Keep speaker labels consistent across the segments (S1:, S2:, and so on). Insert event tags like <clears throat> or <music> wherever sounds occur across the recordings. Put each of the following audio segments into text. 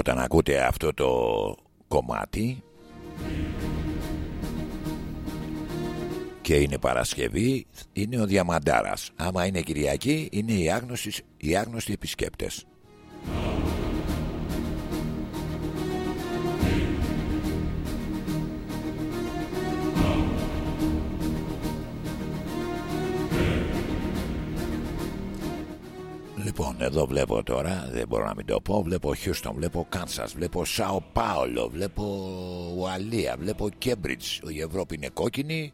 S1: όταν ακούτε αυτό το κομμάτι. Και είναι Παρασκευή είναι ο Διαμαντάρας. Άμα είναι Κυριακή είναι οι άγνωστοι, οι άγνωστοι επισκέπτες Λοιπόν, εδώ βλέπω τώρα, δεν μπορώ να μην το πω. Βλέπω Χιούστον, βλέπω Κάνσα, βλέπω Σάο Πάολο, βλέπω Ουαλία, βλέπω Κέμπριτζ. Η Ευρώπη είναι κόκκινη.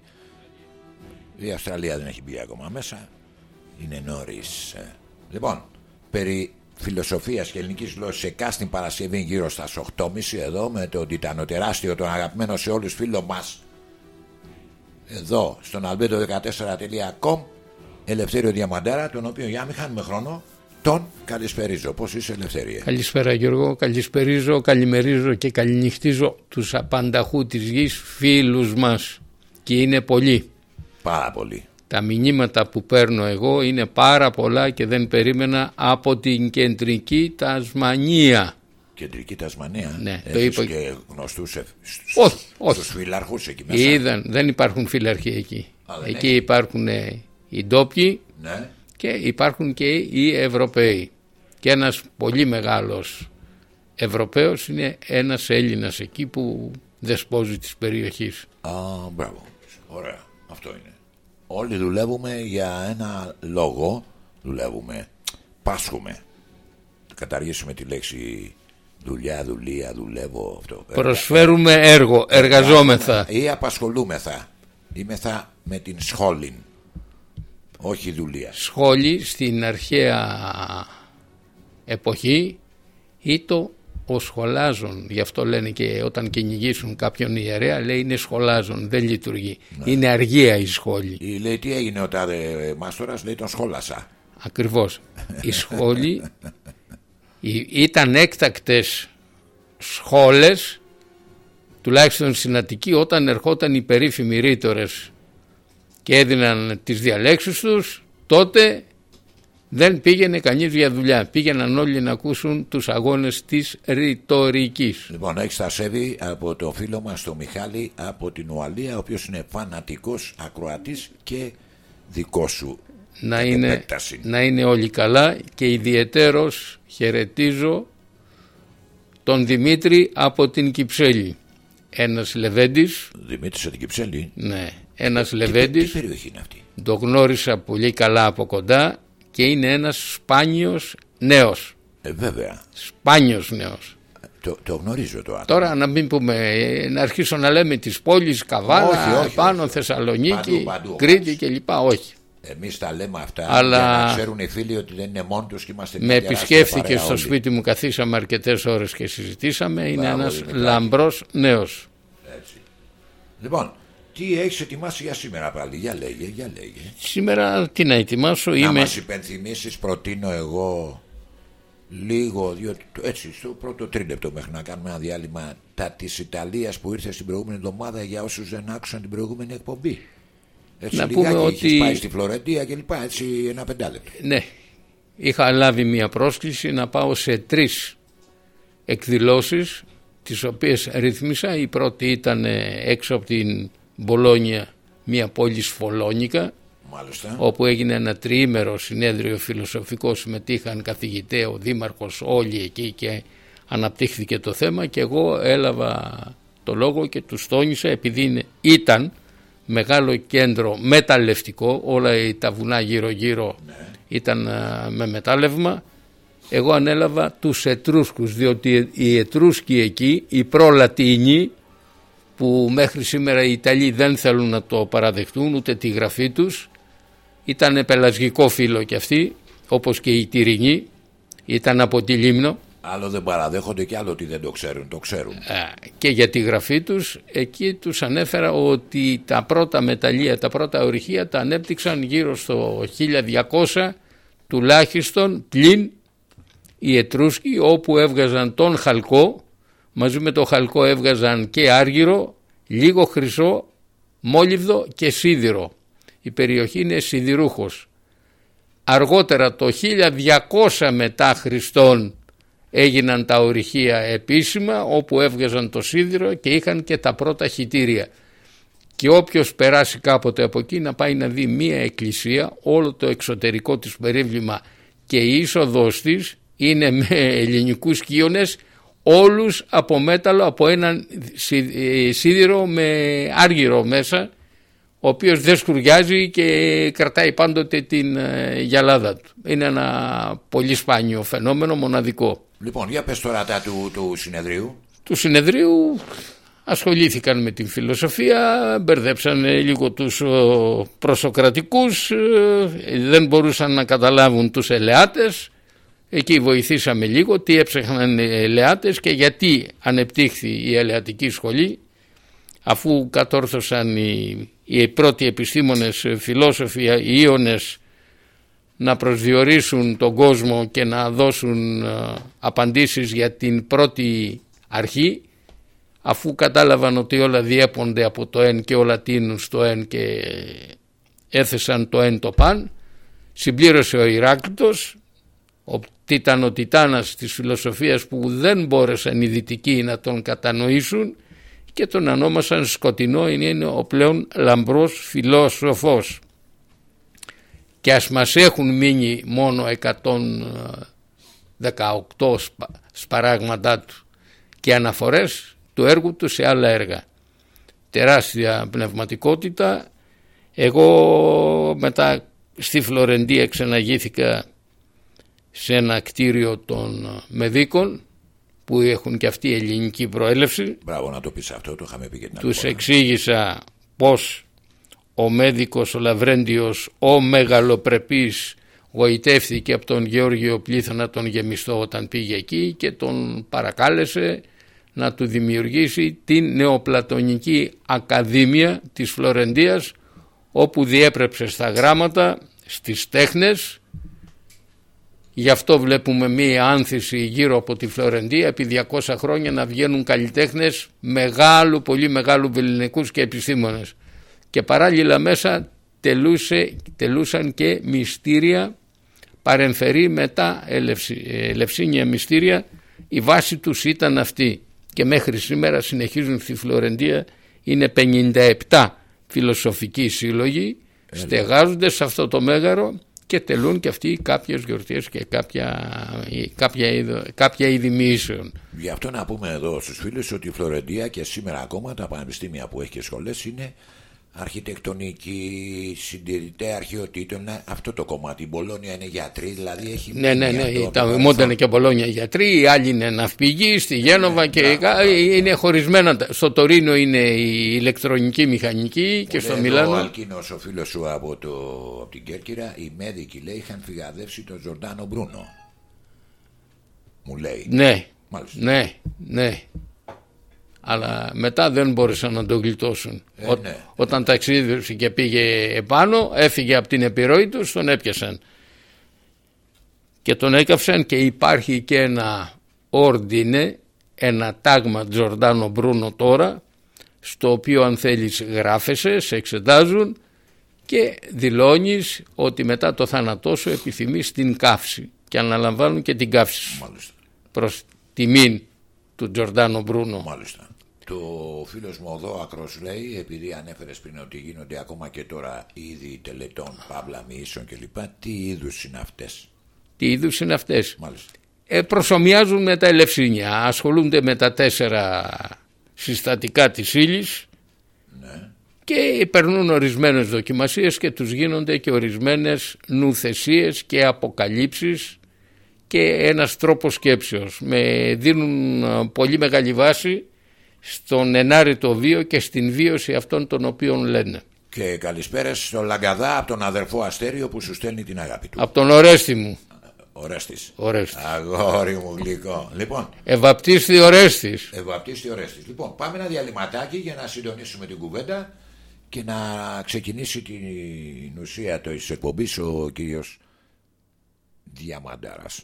S1: Η Αυστραλία δεν έχει μπει ακόμα μέσα. Είναι νωρίς. Λοιπόν, περί φιλοσοφίας και ελληνικής γλώσσας σε κάστην Παρασκευή γύρω στα 8.30 εδώ με τον Τιτανοτεράστιο, τον αγαπημένο σε όλους φίλο μας. Εδώ στον albedo14.com Ελευθέριο Διαμαντέρα, τον οποίο για να μην χάνουμε χρόνο τον καλησπερίζω. Πώς είσαι Ελευθερία;
S2: Καλησπέρα Γιώργο, καλησπερίζω, καλημερίζω και καληνυχτίζω τους απανταχού της γης φίλους μας και είναι πολλοί.
S1: Πάρα πολλοί.
S2: Τα μηνύματα που παίρνω εγώ είναι πάρα πολλά και δεν περίμενα από την κεντρική Τασμανία.
S1: Κεντρική Τασμανία.
S2: Ναι,
S1: το είπα. και γνωστούς
S2: όχι, όχι.
S1: στους φιλαρχούς εκεί μέσα.
S2: Είδαν, δεν υπάρχουν φιλαρχοί εκεί. εκεί υπάρχουν οι ντόπιοι
S1: ναι
S2: και υπάρχουν και οι Ευρωπαίοι. Και ένας πολύ μεγάλος Ευρωπαίος είναι ένας Έλληνας εκεί που δεσπόζει της περιοχής.
S1: Α, μπράβο. Ωραία. Αυτό είναι. Όλοι δουλεύουμε για ένα λόγο. Δουλεύουμε. Πάσχουμε. Καταργήσουμε τη λέξη δουλειά, δουλεία, δουλεύω αυτό.
S2: Προσφέρουμε έργο, εργαζόμεθα.
S1: Ή απασχολούμεθα. Είμεθα με την σχόλην όχι δουλεία.
S2: Σχόλη στην αρχαία εποχή ή το ο σχολάζων. Γι' αυτό λένε και όταν κυνηγήσουν κάποιον ιερέα λέει είναι σχολάζων, δεν λειτουργεί. Ναι. Είναι αργία η σχόλη.
S1: Η, λέει τι έγινε ο τάδε μάστορας, λέει τον σχόλασα.
S2: Ακριβώς. Η σχόλη <laughs> ήταν έκτακτες σχόλες τουλάχιστον στην Αττική όταν ερχόταν οι περίφημοι ρήτορες και έδιναν τις διαλέξεις τους τότε δεν πήγαινε κανείς για δουλειά. Πήγαιναν όλοι να ακούσουν τους αγώνες της ρητορικής.
S1: Λοιπόν, έχεις τα σέβη από το φίλο μας τον Μιχάλη από την Ουαλία, ο οποίος είναι φανατικός ακροατής και δικός σου
S2: να είναι, να είναι όλοι καλά και ιδιαιτέρως χαιρετίζω τον Δημήτρη από την Κυψέλη. Ένας Λεβέντης.
S1: Δημήτρης από την Κυψέλη.
S2: Ναι ένας Λεβέντης
S1: τι περιοχή είναι αυτή;
S2: το γνώρισα πολύ καλά από κοντά και είναι ένας σπάνιος νέος
S1: ε, βέβαια
S2: σπάνιος νέος
S1: το, το γνωρίζω το άτομο.
S2: Τώρα να μην πούμε, να αρχίσω να λέμε τις πόλεις Καβάλα, όχι, πάνω Θεσσαλονίκη, παντού, Κρήτη κλπ. Όχι.
S1: Εμείς τα λέμε αυτά Αλλά... για να ξέρουν οι φίλοι ότι δεν είναι μόνοι τους και είμαστε
S2: Με επισκέφθηκε στο σπίτι μου, καθίσαμε αρκετές ώρες και συζητήσαμε. Είναι ένας λαμπρός νέος.
S1: Λοιπόν, τι έχεις ετοιμάσει για σήμερα πάλι, για λέγε, για λέγε.
S2: Σήμερα τι να ετοιμάσω,
S1: να
S2: είμαι...
S1: Να μας υπενθυμίσεις, προτείνω εγώ λίγο, διότι έτσι στο πρώτο τρίλεπτο μέχρι να κάνουμε ένα διάλειμμα τα της Ιταλίας που ήρθε στην προηγούμενη εβδομάδα για όσους δεν άκουσαν την προηγούμενη εκπομπή. Έτσι να πούμε ότι... πάει στη Φλωρεντία και λοιπά, έτσι ένα πεντάλεπτο.
S2: Ναι, είχα λάβει μια πρόσκληση να πάω σε τρεις εκδηλώσεις τις οποίες ρυθμίσα. Η πρώτη ήταν έξω από την Μπολόνια μια πόλη σφολόνικα
S1: Μάλιστα.
S2: όπου έγινε ένα τριήμερο συνέδριο φιλοσοφικό συμμετείχαν καθηγητέ, ο δήμαρχος όλοι εκεί και αναπτύχθηκε το θέμα και εγώ έλαβα το λόγο και τους τόνισα επειδή ήταν μεγάλο κέντρο μεταλλευτικό όλα τα βουνά γύρω γύρω ναι. ήταν με μετάλλευμα εγώ ανέλαβα τους Ετρούσκους διότι οι Ετρούσκοι εκεί οι προλατίνοι που μέχρι σήμερα οι Ιταλοί δεν θέλουν να το παραδεχτούν ούτε τη γραφή τους. Ήταν πελασγικό φίλο και αυτοί όπως και οι Τυρινοί ήταν από τη Λίμνο.
S1: Άλλο δεν παραδέχονται και άλλο ότι δεν το ξέρουν, το ξέρουν.
S2: Και για τη γραφή τους, εκεί τους ανέφερα ότι τα πρώτα μεταλλεία, τα πρώτα ορυχεία τα ανέπτυξαν γύρω στο 1200 τουλάχιστον πλην οι Ετρούσκοι όπου έβγαζαν τον χαλκό μαζί με το χαλκό έβγαζαν και άργυρο, λίγο χρυσό, μόλιβδο και σίδηρο. Η περιοχή είναι σιδηρούχος. Αργότερα το 1200 μετά Χριστόν έγιναν τα ορυχεία επίσημα όπου έβγαζαν το σίδηρο και είχαν και τα πρώτα χιτήρια και όποιος περάσει κάποτε από εκεί να πάει να δει μία εκκλησία όλο το εξωτερικό της περίβλημα και η είσοδος της είναι με ελληνικούς κύονες όλους από μέταλλο από έναν ε, σίδηρο με άργυρο μέσα ο οποίος δεν σκουριάζει και κρατάει πάντοτε την ε, γυαλάδα του. Είναι ένα πολύ σπάνιο φαινόμενο, μοναδικό.
S1: Λοιπόν, για πες τώρα τα του, του συνεδρίου.
S2: Του συνεδρίου ασχολήθηκαν με την φιλοσοφία, μπερδέψαν λίγο τους προσοκρατικούς, ε, δεν μπορούσαν να καταλάβουν τους ελεάτες. Εκεί βοηθήσαμε λίγο τι έψαχναν οι ελεάτες και γιατί ανεπτύχθη η ελεατική σχολή αφού κατόρθωσαν οι, οι πρώτοι επιστήμονες φιλόσοφοι, οι Ιώνες να προσδιορίσουν τον κόσμο και να δώσουν ε, απαντήσεις για την πρώτη αρχή αφού κατάλαβαν ότι όλα διέπονται από το εν και όλα τίνουν στο εν και έθεσαν το εν το παν συμπλήρωσε ο Ηράκλητος ο, ήταν ο τιτάνας της φιλοσοφίας που δεν μπόρεσαν οι δυτικοί να τον κατανοήσουν και τον ανόμασαν σκοτεινό είναι ο πλέον λαμπρός φιλόσοφος και ας μας έχουν μείνει μόνο 118 σπαράγματά του και αναφορές του έργου του σε άλλα έργα. Τεράστια πνευματικότητα. Εγώ μετά στη Φλωρεντία ξαναγήθηκα σε ένα κτίριο των Μεδίκων που έχουν και αυτή ελληνική προέλευση.
S1: Μπράβο να το πεις αυτό, το είχαμε πει και την
S2: Τους εξήγησα πως ο Μέδικος, ο Λαβρέντιος, ο μεγαλοπρεπής γοητεύθηκε από τον Γεώργιο Πλήθωνα τον Γεμιστό όταν πήγε εκεί και τον παρακάλεσε να του δημιουργήσει την Νεοπλατωνική Ακαδήμια της Φλωρεντίας όπου διέπρεψε στα γράμματα, στις τέχνες Γι' αυτό βλέπουμε μία άνθηση γύρω από τη Φλωρεντία επί 200 χρόνια να βγαίνουν καλλιτέχνες μεγάλου, πολύ μεγάλου βεληνικούς και επιστήμονες. Και παράλληλα μέσα τελούσε, τελούσαν και μυστήρια παρεμφερή μετά ελευσίνια μυστήρια. Η βάση τους ήταν αυτή. Και μέχρι σήμερα συνεχίζουν στη Φλωρεντία. Είναι 57 φιλοσοφικοί σύλλογοι. Στεγάζονται σε αυτό το μέγαρο και τελούν και αυτοί κάποιες γιορτές και κάποια, κάποια, είδη, κάποια είδη μίσεων.
S1: Γι' αυτό να πούμε εδώ στους φίλους ότι η Φλωρεντία και σήμερα ακόμα τα πανεπιστήμια που έχει και σχολές είναι αρχιτεκτονική, συντηρητέ αρχαιοτήτων, ναι, αυτό το κομμάτι. Η Μπολόνια είναι γιατροί, δηλαδή έχει.
S2: Ναι, ναι, ναι. Τα Μόντα και Μπολόνια γιατροί, οι άλλοι είναι ναυπηγοί, στη Γένοβα ναι, και είναι χωρισμένα. Στο Τωρίνο είναι η ηλεκτρονική μηχανική και στο Μιλάνο. Ο
S1: Αλκίνος, ο φίλος σου από, το, από την Κέρκυρα, οι Μέδικοι λέει είχαν φυγαδεύσει τον Ζορντάνο Μπρούνο. Μου λέει.
S2: Ναι, Μάλιστα. ναι, ναι αλλά μετά δεν μπόρεσαν να τον γλιτώσουν. Ε, ναι. Όταν ταξίδευσε και πήγε επάνω, έφυγε από την επιρροή τους, τον έπιασαν. Και τον έκαυσαν και υπάρχει και ένα όρντινε, ένα τάγμα Τζορντάνο Μπρούνο τώρα, στο οποίο αν θέλεις γράφεσαι, σε εξετάζουν και δηλώνεις ότι μετά το θάνατό σου επιθυμείς την καύση και αναλαμβάνουν και την καύση σου Μάλιστα. προς τιμήν του Τζορντάνο Μπρούνο.
S1: Μάλιστα. Το φίλος μου εδώ ακρός λέει, επειδή ανέφερες πριν ότι γίνονται ακόμα και τώρα είδη τελετών, παύλα μίσων κλπ. Τι είδους είναι αυτές;
S2: Τι είδους είναι αυτές; Ε, προσωμιάζουν με τα ελευσίνια. Ασχολούνται με τα τέσσερα συστατικά της ύλης. Ναι. Και περνούν ορισμένες δοκιμασίες και τους γίνονται και ορισμένες νουθεσίες και αποκαλύψεις και ένας τρόπος σκέψεως. Με δίνουν ε, πολύ μεγάλη βάση στον ενάρετο βίο και στην βίωση αυτών των οποίων λένε.
S1: Και καλησπέρα στον Λαγκαδά από τον αδερφό Αστέριο που σου στέλνει την αγάπη του.
S2: Από τον Ορέστη μου.
S1: Ορέστης.
S2: Ορέστης.
S1: Αγόρι μου γλυκό. Λοιπόν.
S2: Ευαπτίστη Ορέστης.
S1: Ευαπτίστη Ορέστης. Λοιπόν, πάμε ένα διαλυματάκι για να συντονίσουμε την κουβέντα και να ξεκινήσει την ουσία της εκπομπής ο κύριος Διαμαντάρας.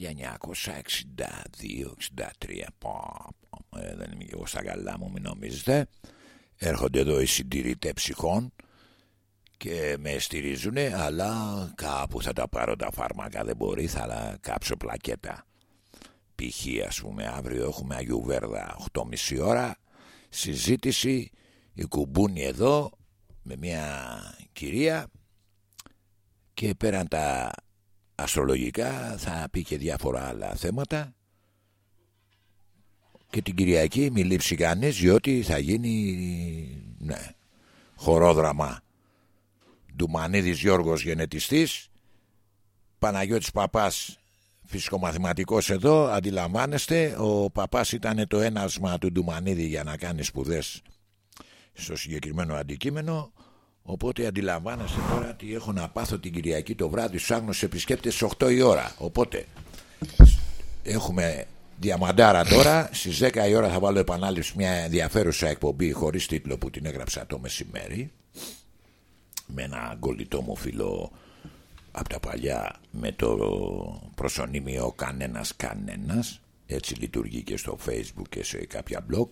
S1: 1962-63 ε, Δεν είμαι και εγώ στα καλά μου μην νομίζετε Έρχονται εδώ οι συντηρητές ψυχών και με στηρίζουν αλλά κάπου θα τα πάρω τα φάρμακα δεν μπορεί θα κάψω πλακέτα π.χ. ας πούμε αύριο έχουμε Αγίου Βέρδα 8.30 ώρα συζήτηση η κουμπούνη εδώ με μια κυρία και πέραν τα αστρολογικά θα πει και διάφορα άλλα θέματα. Και την Κυριακή μη λείψει κανείς διότι θα γίνει ναι, χορόδραμα. Ντουμανίδης Γιώργος γενετιστής Παναγιώτης Παπάς φυσικομαθηματικός εδώ αντιλαμβάνεστε ο Παπάς ήταν το ένασμα του Ντουμανίδη για να κάνει σπουδές στο συγκεκριμένο αντικείμενο οπότε αντιλαμβάνεστε τώρα ότι έχω να πάθω την Κυριακή το βράδυ στους άγνωσους επισκέπτες 8 η ώρα. Οπότε έχουμε διαμαντάρα τώρα. Στις 10 η ώρα θα βάλω επανάληψη μια ενδιαφέρουσα εκπομπή χωρίς τίτλο που την έγραψα το μεσημέρι. Με ένα κολλητό μου φίλο από τα παλιά με το προσωνύμιο κανένας κανένας έτσι λειτουργεί και στο facebook και σε κάποια blog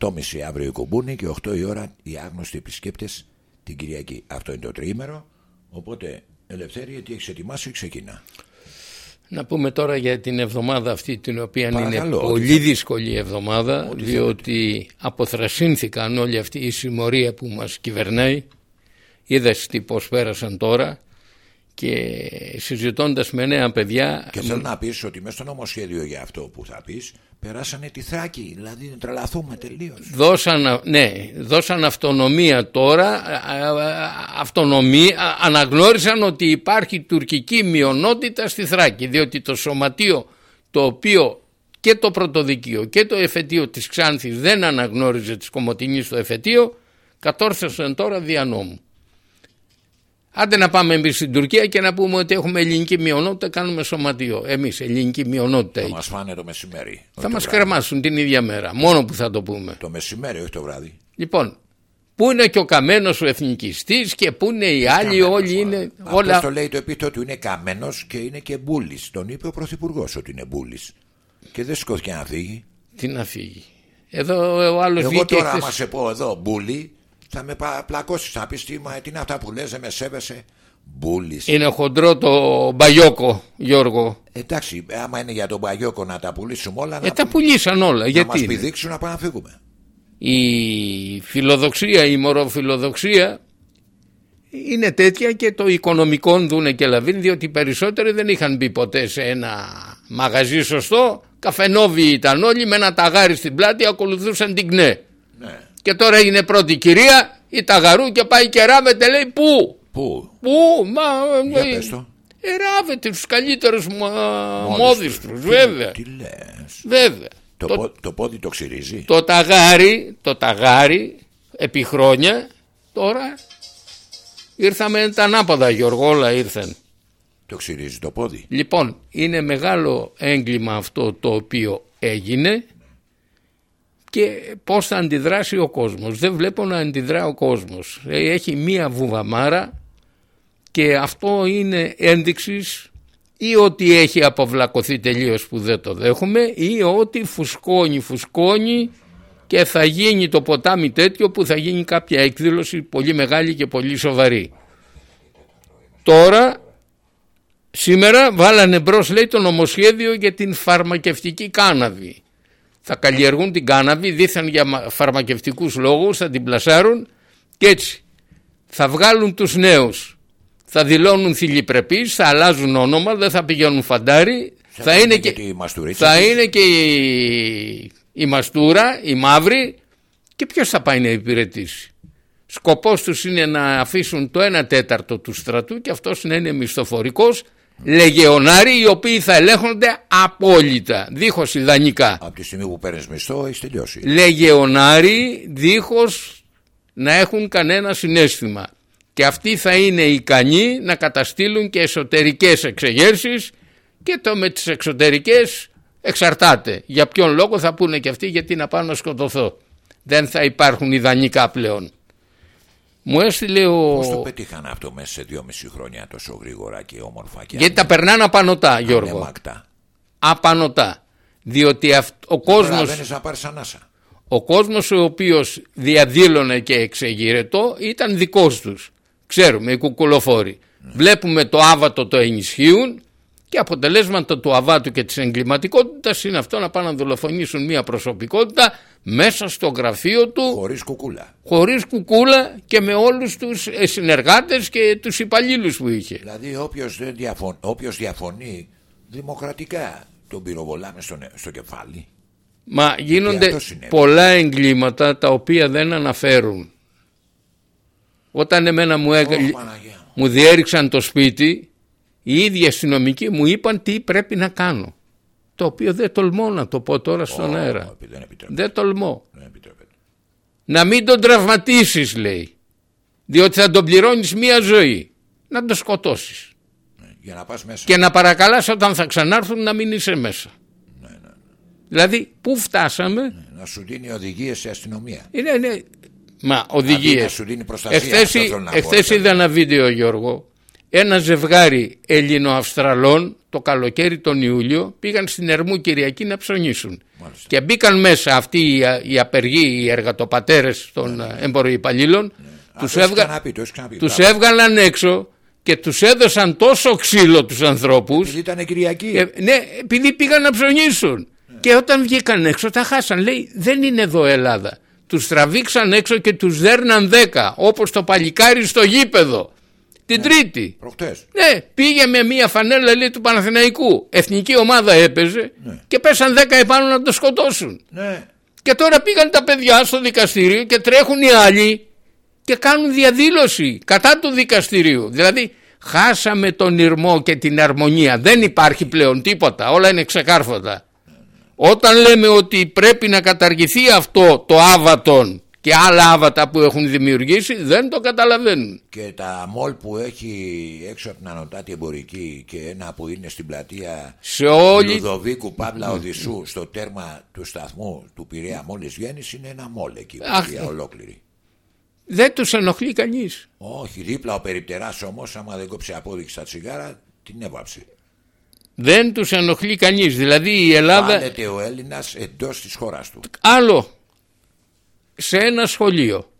S1: 8.30 αύριο η κουμπούνη και 8 η ώρα οι άγνωστοι επισκέπτες την Κυριακή. Αυτό είναι το τριήμερο. Οπότε Ελευθέρη τι έχεις ετοιμάσει ξεκινά.
S2: Να πούμε τώρα για την εβδομάδα αυτή την οποία είναι πολύ δύσκολη εβδομάδα διότι αποθρασύνθηκαν όλη αυτή η συμμορία που μας κυβερνάει. Είδες τι πως πέρασαν τώρα και συζητώντας με νέα παιδιά
S1: και θέλω να πεις ότι μέσα στο νομοσχέδιο για αυτό που θα πεις περάσανε τη Θράκη δηλαδή τρελαθούμε τελείως.
S2: Δώσαν, ναι, δώσαν αυτονομία τώρα αυτονομία, αναγνώρισαν ότι υπάρχει τουρκική μειονότητα στη Θράκη διότι το σωματείο το οποίο και το πρωτοδικείο και το εφετείο της Ξάνθης δεν αναγνώριζε της Κομωτινής στο εφετείο κατόρθωσαν τώρα δια νόμου Άντε να πάμε εμείς στην Τουρκία και να πούμε ότι έχουμε ελληνική μειονότητα, κάνουμε σωματιό. Εμείς, ελληνική μειονότητα.
S1: Θα μας φάνε το μεσημέρι.
S2: Θα μας κρεμάσουν την ίδια μέρα. Μόνο που θα το πούμε.
S1: Το μεσημέρι, όχι το βράδυ.
S2: Λοιπόν, πού είναι και ο καμένος ο εθνικιστής και πού είναι οι άλλοι, όλοι είναι.
S1: Αυτός όλα... το λέει το επίθετο του είναι καμένος και είναι και μπούλης. Τον είπε ο Πρωθυπουργός ότι είναι μπούλης. Και δεν σηκώθηκε να φύγει.
S2: Τι να φύγει. Εδώ ο άλλος
S1: Εγώ τώρα, άμα σε πω εδώ μπούλη, θα με πλακώσεις. Θα πεις τι, τι είναι αυτά που λες, με σέβεσαι. Μπούλης.
S2: Είναι χοντρό το μπαγιόκο, Γιώργο.
S1: Εντάξει, άμα είναι για τον μπαγιόκο να τα πουλήσουμε όλα.
S2: Ε, να... τα πουλήσαν όλα.
S1: Να
S2: γιατί.
S1: Να μα πηδήξουν να πάμε να φύγουμε.
S2: Η φιλοδοξία, η μοροφιλοδοξία είναι τέτοια και το οικονομικό δούνε και λαβίν διότι οι περισσότεροι δεν είχαν μπει ποτέ σε ένα μαγαζί σωστό καφενόβι ήταν όλοι με ένα ταγάρι στην πλάτη ακολουθούσαν την ΚΝΕ ναι. Και τώρα έγινε πρώτη κυρία, η Ταγαρού και πάει και ράβεται λέει πού;
S1: Πού;
S2: Πού, μα.
S1: Για ε, πες το.
S2: Ε, ράβεται τους καλύτερους μόδιστρους, βέβαια.
S1: Τι λες.
S2: Βέβαια.
S1: Το, το, το, πόδι το ξυρίζει.
S2: Το ταγάρι, το ταγάρι, επί χρόνια, τώρα ήρθαμε τα ανάποδα Γιώργο, όλα ήρθαν.
S1: Το ξυρίζει το πόδι.
S2: Λοιπόν, είναι μεγάλο έγκλημα αυτό το οποίο έγινε και πώς θα αντιδράσει ο κόσμος. Δεν βλέπω να αντιδρά ο κόσμος. Ε, έχει μία βουβαμάρα και αυτό είναι ένδειξης ή ότι έχει αποβλακωθεί τελείως που δεν το δέχομαι ή ότι φουσκώνει φουσκώνει και θα γίνει το ποτάμι τέτοιο που θα γίνει κάποια εκδήλωση πολύ μεγάλη και πολύ σοβαρή. Τώρα σήμερα βάλανε μπρος λέει το νομοσχέδιο για την φαρμακευτική κάναβη θα καλλιεργούν την κάναβη δίθεν για φαρμακευτικούς λόγους, θα την πλασάρουν και έτσι θα βγάλουν τους νέους. Θα δηλώνουν θηλυπρεπείς, θα αλλάζουν όνομα, δεν θα πηγαίνουν φαντάρι. Θα, είναι, και, θα είναι και η, η μαστούρα, η μαύρη και ποιος θα πάει να υπηρετήσει; Σκοπός τους είναι να αφήσουν το 1 τέταρτο του στρατού και αυτός να είναι μισθοφορικός λεγεωνάροι οι οποίοι θα ελέγχονται απόλυτα, δίχως ιδανικά.
S1: Από τη στιγμή που παίρνεις μισθό έχεις τελειώσει.
S2: Λεγεωνάροι δίχως να έχουν κανένα συνέστημα. Και αυτοί θα είναι ικανοί να καταστήλουν και εσωτερικές εξεγέρσεις και το με τις εξωτερικές εξαρτάται. Για ποιον λόγο θα πούνε και αυτοί γιατί να πάω να σκοτωθώ. Δεν θα υπάρχουν ιδανικά πλέον. Μου έστειλε ο.
S1: Πώς το πετύχαν αυτό μέσα σε δυόμιση χρόνια τόσο γρήγορα και όμορφα και
S2: Γιατί τα περνάνε απανοτά, Γιώργο.
S1: ανέμακτα.
S2: Απανοτά. Διότι αυ- ο κόσμος,
S1: Προλαβαίνεις να πάρεις ανάσα.
S2: ο κόσμος ο οποίος διαδήλωνε και εξεγείρετο ήταν δικός τους. Ξέρουμε, οι κουκουλοφόροι. Βλέπουμε το άβατο το ενισχύουν και αποτελέσματα του αβάτου και της εγκληματικότητας είναι αυτό να πάνε να δολοφονήσουν μια προσωπικότητα μέσα στο γραφείο του
S1: Χωρίς κουκούλα.
S2: χωρίς κουκούλα και με όλους τους ε, συνεργάτες και τους υπαλλήλους που είχε.
S1: Δηλαδή όποιος διαφων... όποιος διαφωνεί δημοκρατικά τον πυροβολάμε στο, νε- στο κεφάλι.
S2: Μα γίνονται
S1: αυτό συνέβη.
S2: πολλά εγκλήματα τα οποία δεν αναφέρουν. Όταν εμένα μου, έγα-
S1: Ω, Παναγία μου.
S2: μου διέριξαν το σπίτι, οι ίδιοι αστυνομικοί μου είπαν τι πρέπει να κάνω. Το οποίο δεν τολμώ να το πω τώρα στον
S1: Ω,
S2: αέρα.
S1: επί- Δεν επιτρέπεται.
S2: Δεν τολμώ.
S1: Δεν επιτρέπεται.
S2: Να μην τον τραυματίσεις λέει. Διότι θα τον πληρώνεις μία ζωή. Να τον σκοτώσεις.
S1: Ναι, Για να πας μέσα.
S2: Και να παρακαλάς όταν θα ξανάρθουν να μην είσαι μέσα.
S1: Ναι,
S2: Δηλαδή πού φτάσαμε;
S1: Να σου δίνει οδηγίες σε αστυνομία.
S2: Είναι, είναι... Μα
S1: Δηλαδή,
S2: οδηγίες.
S1: να σου δίνει προστασία.
S2: Εχθές,
S1: αυτό θέλω να πω,
S2: εχθές
S1: ρε
S2: είδα ένα βίντεο Γιώργο Ένα ζευγάρι Ελληνοαυστραλών Το καλοκαίρι τον Ιούλιο Πήγαν στην Ερμού Κυριακή να ψωνίσουν
S1: Μάλιστα.
S2: Και μπήκαν μέσα αυτοί οι, οι απεργοί Οι εργατοπατέρες των ναι. εμποροϊπαλλήλων
S1: Α,
S2: Τους,
S1: το έχεις
S2: έβγα...
S1: ξαναπεί, το έχεις ξαναπεί.
S2: τους
S1: Μπράβο.
S2: έβγαλαν έξω Και τους έδωσαν τόσο ξύλο τους ανθρώπους
S1: Επειδή ήταν Κυριακή.
S2: ε, ναι, επειδή πήγαν να ψωνίσουν. Και όταν βγήκαν έξω τα χάσαν. Λέει δεν είναι εδώ Ελλάδα. Τους τραβήξαν έξω και τους δέρναν δέκα. Όπως το παλικάρι στο γήπεδο. Την Τρίτη.
S1: Προχτές.
S2: Ναι, πήγε με μια φανέλα λέει, του Παναθηναϊκού. Εθνική ομάδα έπαιζε και πέσαν δέκα επάνω να το σκοτώσουν.
S1: Ναι.
S2: Και τώρα πήγαν τα παιδιά στο δικαστήριο και τρέχουν οι άλλοι και κάνουν διαδήλωση κατά του δικαστηρίου. Δηλαδή χάσαμε τον ήρμο και την αρμονία. Δεν υπάρχει πλέον τίποτα. Όλα είναι ξεκάρφωτα. Όταν λέμε ότι πρέπει να καταργηθεί αυτό το άβατον και άλλα άβατα που έχουν δημιουργήσει δεν το καταλαβαίνουν.
S1: Και τα μολ που έχει έξω από την Ανωτάτη Εμπορική και ένα που είναι στην πλατεία
S2: Σε όλη
S1: Λουδοβίκου Παύλα Οδυσσού στο τέρμα του σταθμού του Πειραιά μόλις βγαίνεις είναι ένα μολ εκεί.
S2: Αχ.
S1: πλατεία ολόκληρη.
S2: δεν τους ενοχλεί κανείς.
S1: Όχι, δίπλα ο περιπτεράς όμως άμα δεν κόψει απόδειξη στα τσιγάρα την έβαψε.
S2: Δεν τους ενοχλεί κανείς. Δηλαδή η Ελλάδα...
S1: Βάλετε ο Έλληνας εντός της χώρας του.
S2: Άλλο, σε ένα σχολείο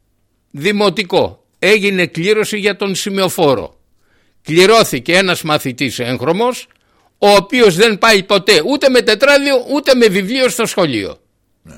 S2: δημοτικό έγινε κλήρωση για τον σημειοφόρο. Κληρώθηκε ένας μαθητής έγχρωμος ο οποίος δεν πάει ποτέ ούτε με τετράδιο ούτε με βιβλίο στο σχολείο.
S1: Ναι.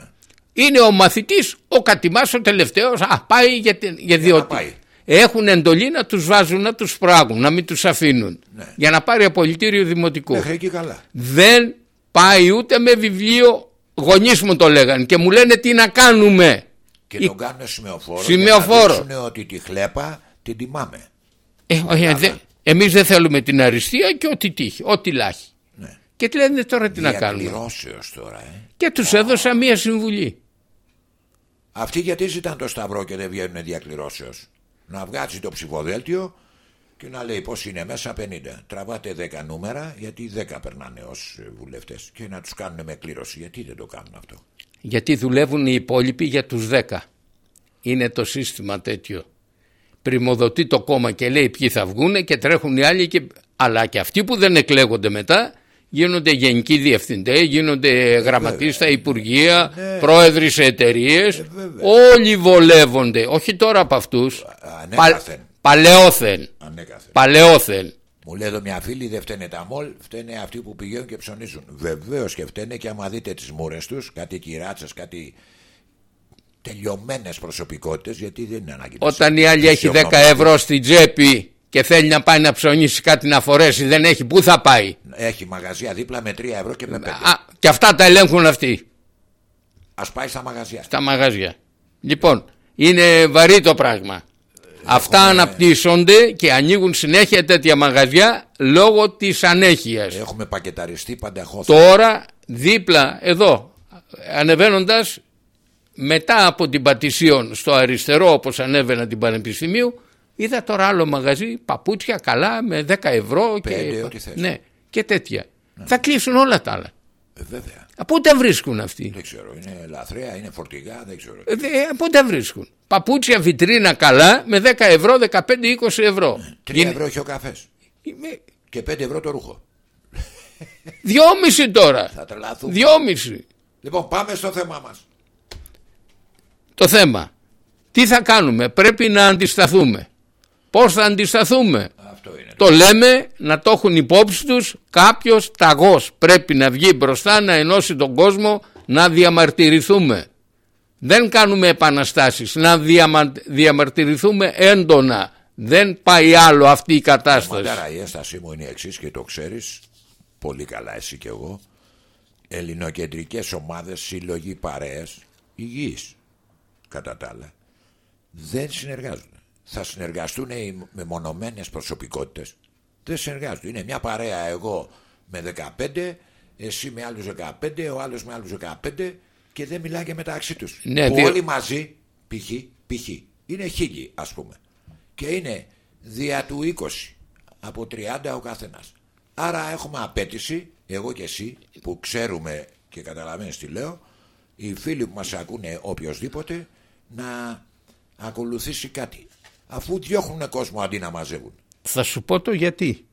S2: Είναι ο μαθητής ο κατημάς ο τελευταίος α, πάει για, την- για διότι
S1: πάει.
S2: έχουν εντολή να τους βάζουν να τους προάγουν να μην τους αφήνουν
S1: Ναι.
S2: για να πάρει απολυτήριο δημοτικού
S1: Μέχρι εκεί καλά.
S2: δεν πάει ούτε με βιβλίο γονείς μου το λέγαν και μου λένε τι να κάνουμε;
S1: Και
S2: Η-
S1: τον κάνουν σημεοφόρο.
S2: Σημεοφόρο.
S1: Για να δείξουν ότι τη χλέπα την τιμάμε.
S2: ε, όχι, δε, εμείς δεν θέλουμε την αριστεία και ό,τι τύχει, ό,τι λάχει
S1: Ναι.
S2: και τι λένε τώρα τι να κάνουμε;
S1: Διακληρώσεως τώρα, ε.
S2: και τους έδωσα μία συμβουλή
S1: Αυτοί γιατί ζητάνε το σταυρό και δεν βγαίνουν διακληρώσεως; Να βγάζει το ψηφοδέλτιο και να λέει πως είναι μέσα 50. Τραβάτε 10 νούμερα γιατί 10 περνάνε ως ε, βουλευτές και να τους κάνουν με κλήρωση. Γιατί δεν το κάνουν αυτό;
S2: Γιατί δουλεύουν οι υπόλοιποι για τους 10 είναι το σύστημα τέτοιο πρημοδοτεί το κόμμα και λέει ποιοι θα βγούνε και τρέχουν οι άλλοι και... αλλά και αυτοί που δεν εκλέγονται μετά γίνονται γενικοί διευθυντές, γίνονται γραμματείς στα υπουργεία,
S1: Ναι.
S2: πρόεδροι σε εταιρείες.
S1: βέβαια.
S2: όλοι βολεύονται, όχι τώρα από αυτούς,
S1: ανέκαθεν.
S2: παλαιόθεν,
S1: Ανέκαθεν.
S2: παλαιόθεν.
S1: Μου λέει εδώ μια φίλη δεν φταίνε τα μολ, φταίνε αυτοί που πηγαίνουν και ψωνίζουν. Βεβαίως και φταίνε και άμα δείτε τις μούρες τους, κάτι κυράτσες, κάτι τελειωμένες προσωπικότητες, γιατί δεν είναι ανάγκη. να
S2: Όταν
S1: σε-
S2: η άλλη
S1: σε
S2: έχει 10
S1: ονομάζει.
S2: ευρώ στην τσέπη και θέλει να πάει να ψωνίσει κάτι να φορέσει, δεν έχει, πού θα πάει;
S1: Έχει μαγαζιά δίπλα με 3 ευρώ και με 5.
S2: Α, και αυτά τα ελέγχουν αυτοί
S1: Α πάει στα μαγαζιά.
S2: στα μαγαζιά. Λοιπόν, είναι βαρύ το πράγμα. Αυτά αναπτύσσονται και ανοίγουν συνέχεια τέτοια μαγαζιά λόγω της ανέχειας.
S1: Έχουμε πακεταριστεί πανταχώθη.
S2: Τώρα δίπλα εδώ ανεβαίνοντας μετά από την Πατησίων στο αριστερό όπως ανέβαινα την Πανεπιστημίου είδα τώρα άλλο μαγαζί παπούτσια καλά με 10 ευρώ
S1: Πέντε,
S2: και,
S1: ό,τι θες.
S2: ναι, και τέτοια. Θα κλείσουν όλα τα άλλα.
S1: Ε, βέβαια.
S2: Από τα βρίσκουν αυτοί;
S1: Δεν ξέρω. Είναι λαθρέα, είναι φορτηγά, δεν ξέρω.
S2: Ε, δε- από τα βρίσκουν; Παπούτσια βιτρίνα καλά με 10 ευρώ, 15-20 ευρώ.
S1: Τρία
S2: Είναι-
S1: ευρώ έχει ο καφές.
S2: Είμαι-
S1: Και πέντε ευρώ το ρούχο.
S2: Δυόμιση τώρα.
S1: Θα τρελαθούν.
S2: Δυόμιση.
S1: Λοιπόν, πάμε στο θέμα μας.
S2: Το θέμα. Τι θα κάνουμε; Πρέπει να αντισταθούμε. Πώς θα αντισταθούμε;
S1: Αυτό είναι.
S2: Το λέμε να το έχουν υπόψη τους κάποιος ταγός πρέπει να βγει μπροστά να ενώσει τον κόσμο να διαμαρτυρηθούμε. Δεν κάνουμε επαναστάσεις, να διαμα... διαμαρτυρηθούμε έντονα. Δεν πάει άλλο αυτή η κατάσταση.
S1: Μαντάρα, η ένστασή μου είναι η εξής και το ξέρεις πολύ καλά εσύ και εγώ. Ελληνοκεντρικές ομάδες, σύλλογοι, παρέες, υγιείς κατά τα άλλα, δεν συνεργάζονται. Θα συνεργαστούν οι μεμονωμένες προσωπικότητες. Δεν συνεργάζονται. Είναι μια παρέα εγώ με 15, εσύ με άλλους 15, ο άλλος με άλλους 15 και δεν μιλάνε μεταξύ τους.
S2: Ναι,
S1: που
S2: δύο-
S1: όλοι μαζί, π.χ. π.χ. είναι χίλιοι, ας πούμε. Και είναι δια του 20 από 30 ο καθένας. Άρα έχουμε απέτηση, εγώ και εσύ, που ξέρουμε και καταλαβαίνεις τι λέω, οι φίλοι που μας ακούνε οποιοδήποτε να ακολουθήσει κάτι. Αφού διώχνουν κόσμο αντί να μαζεύουν.
S2: Θα σου πω το γιατί.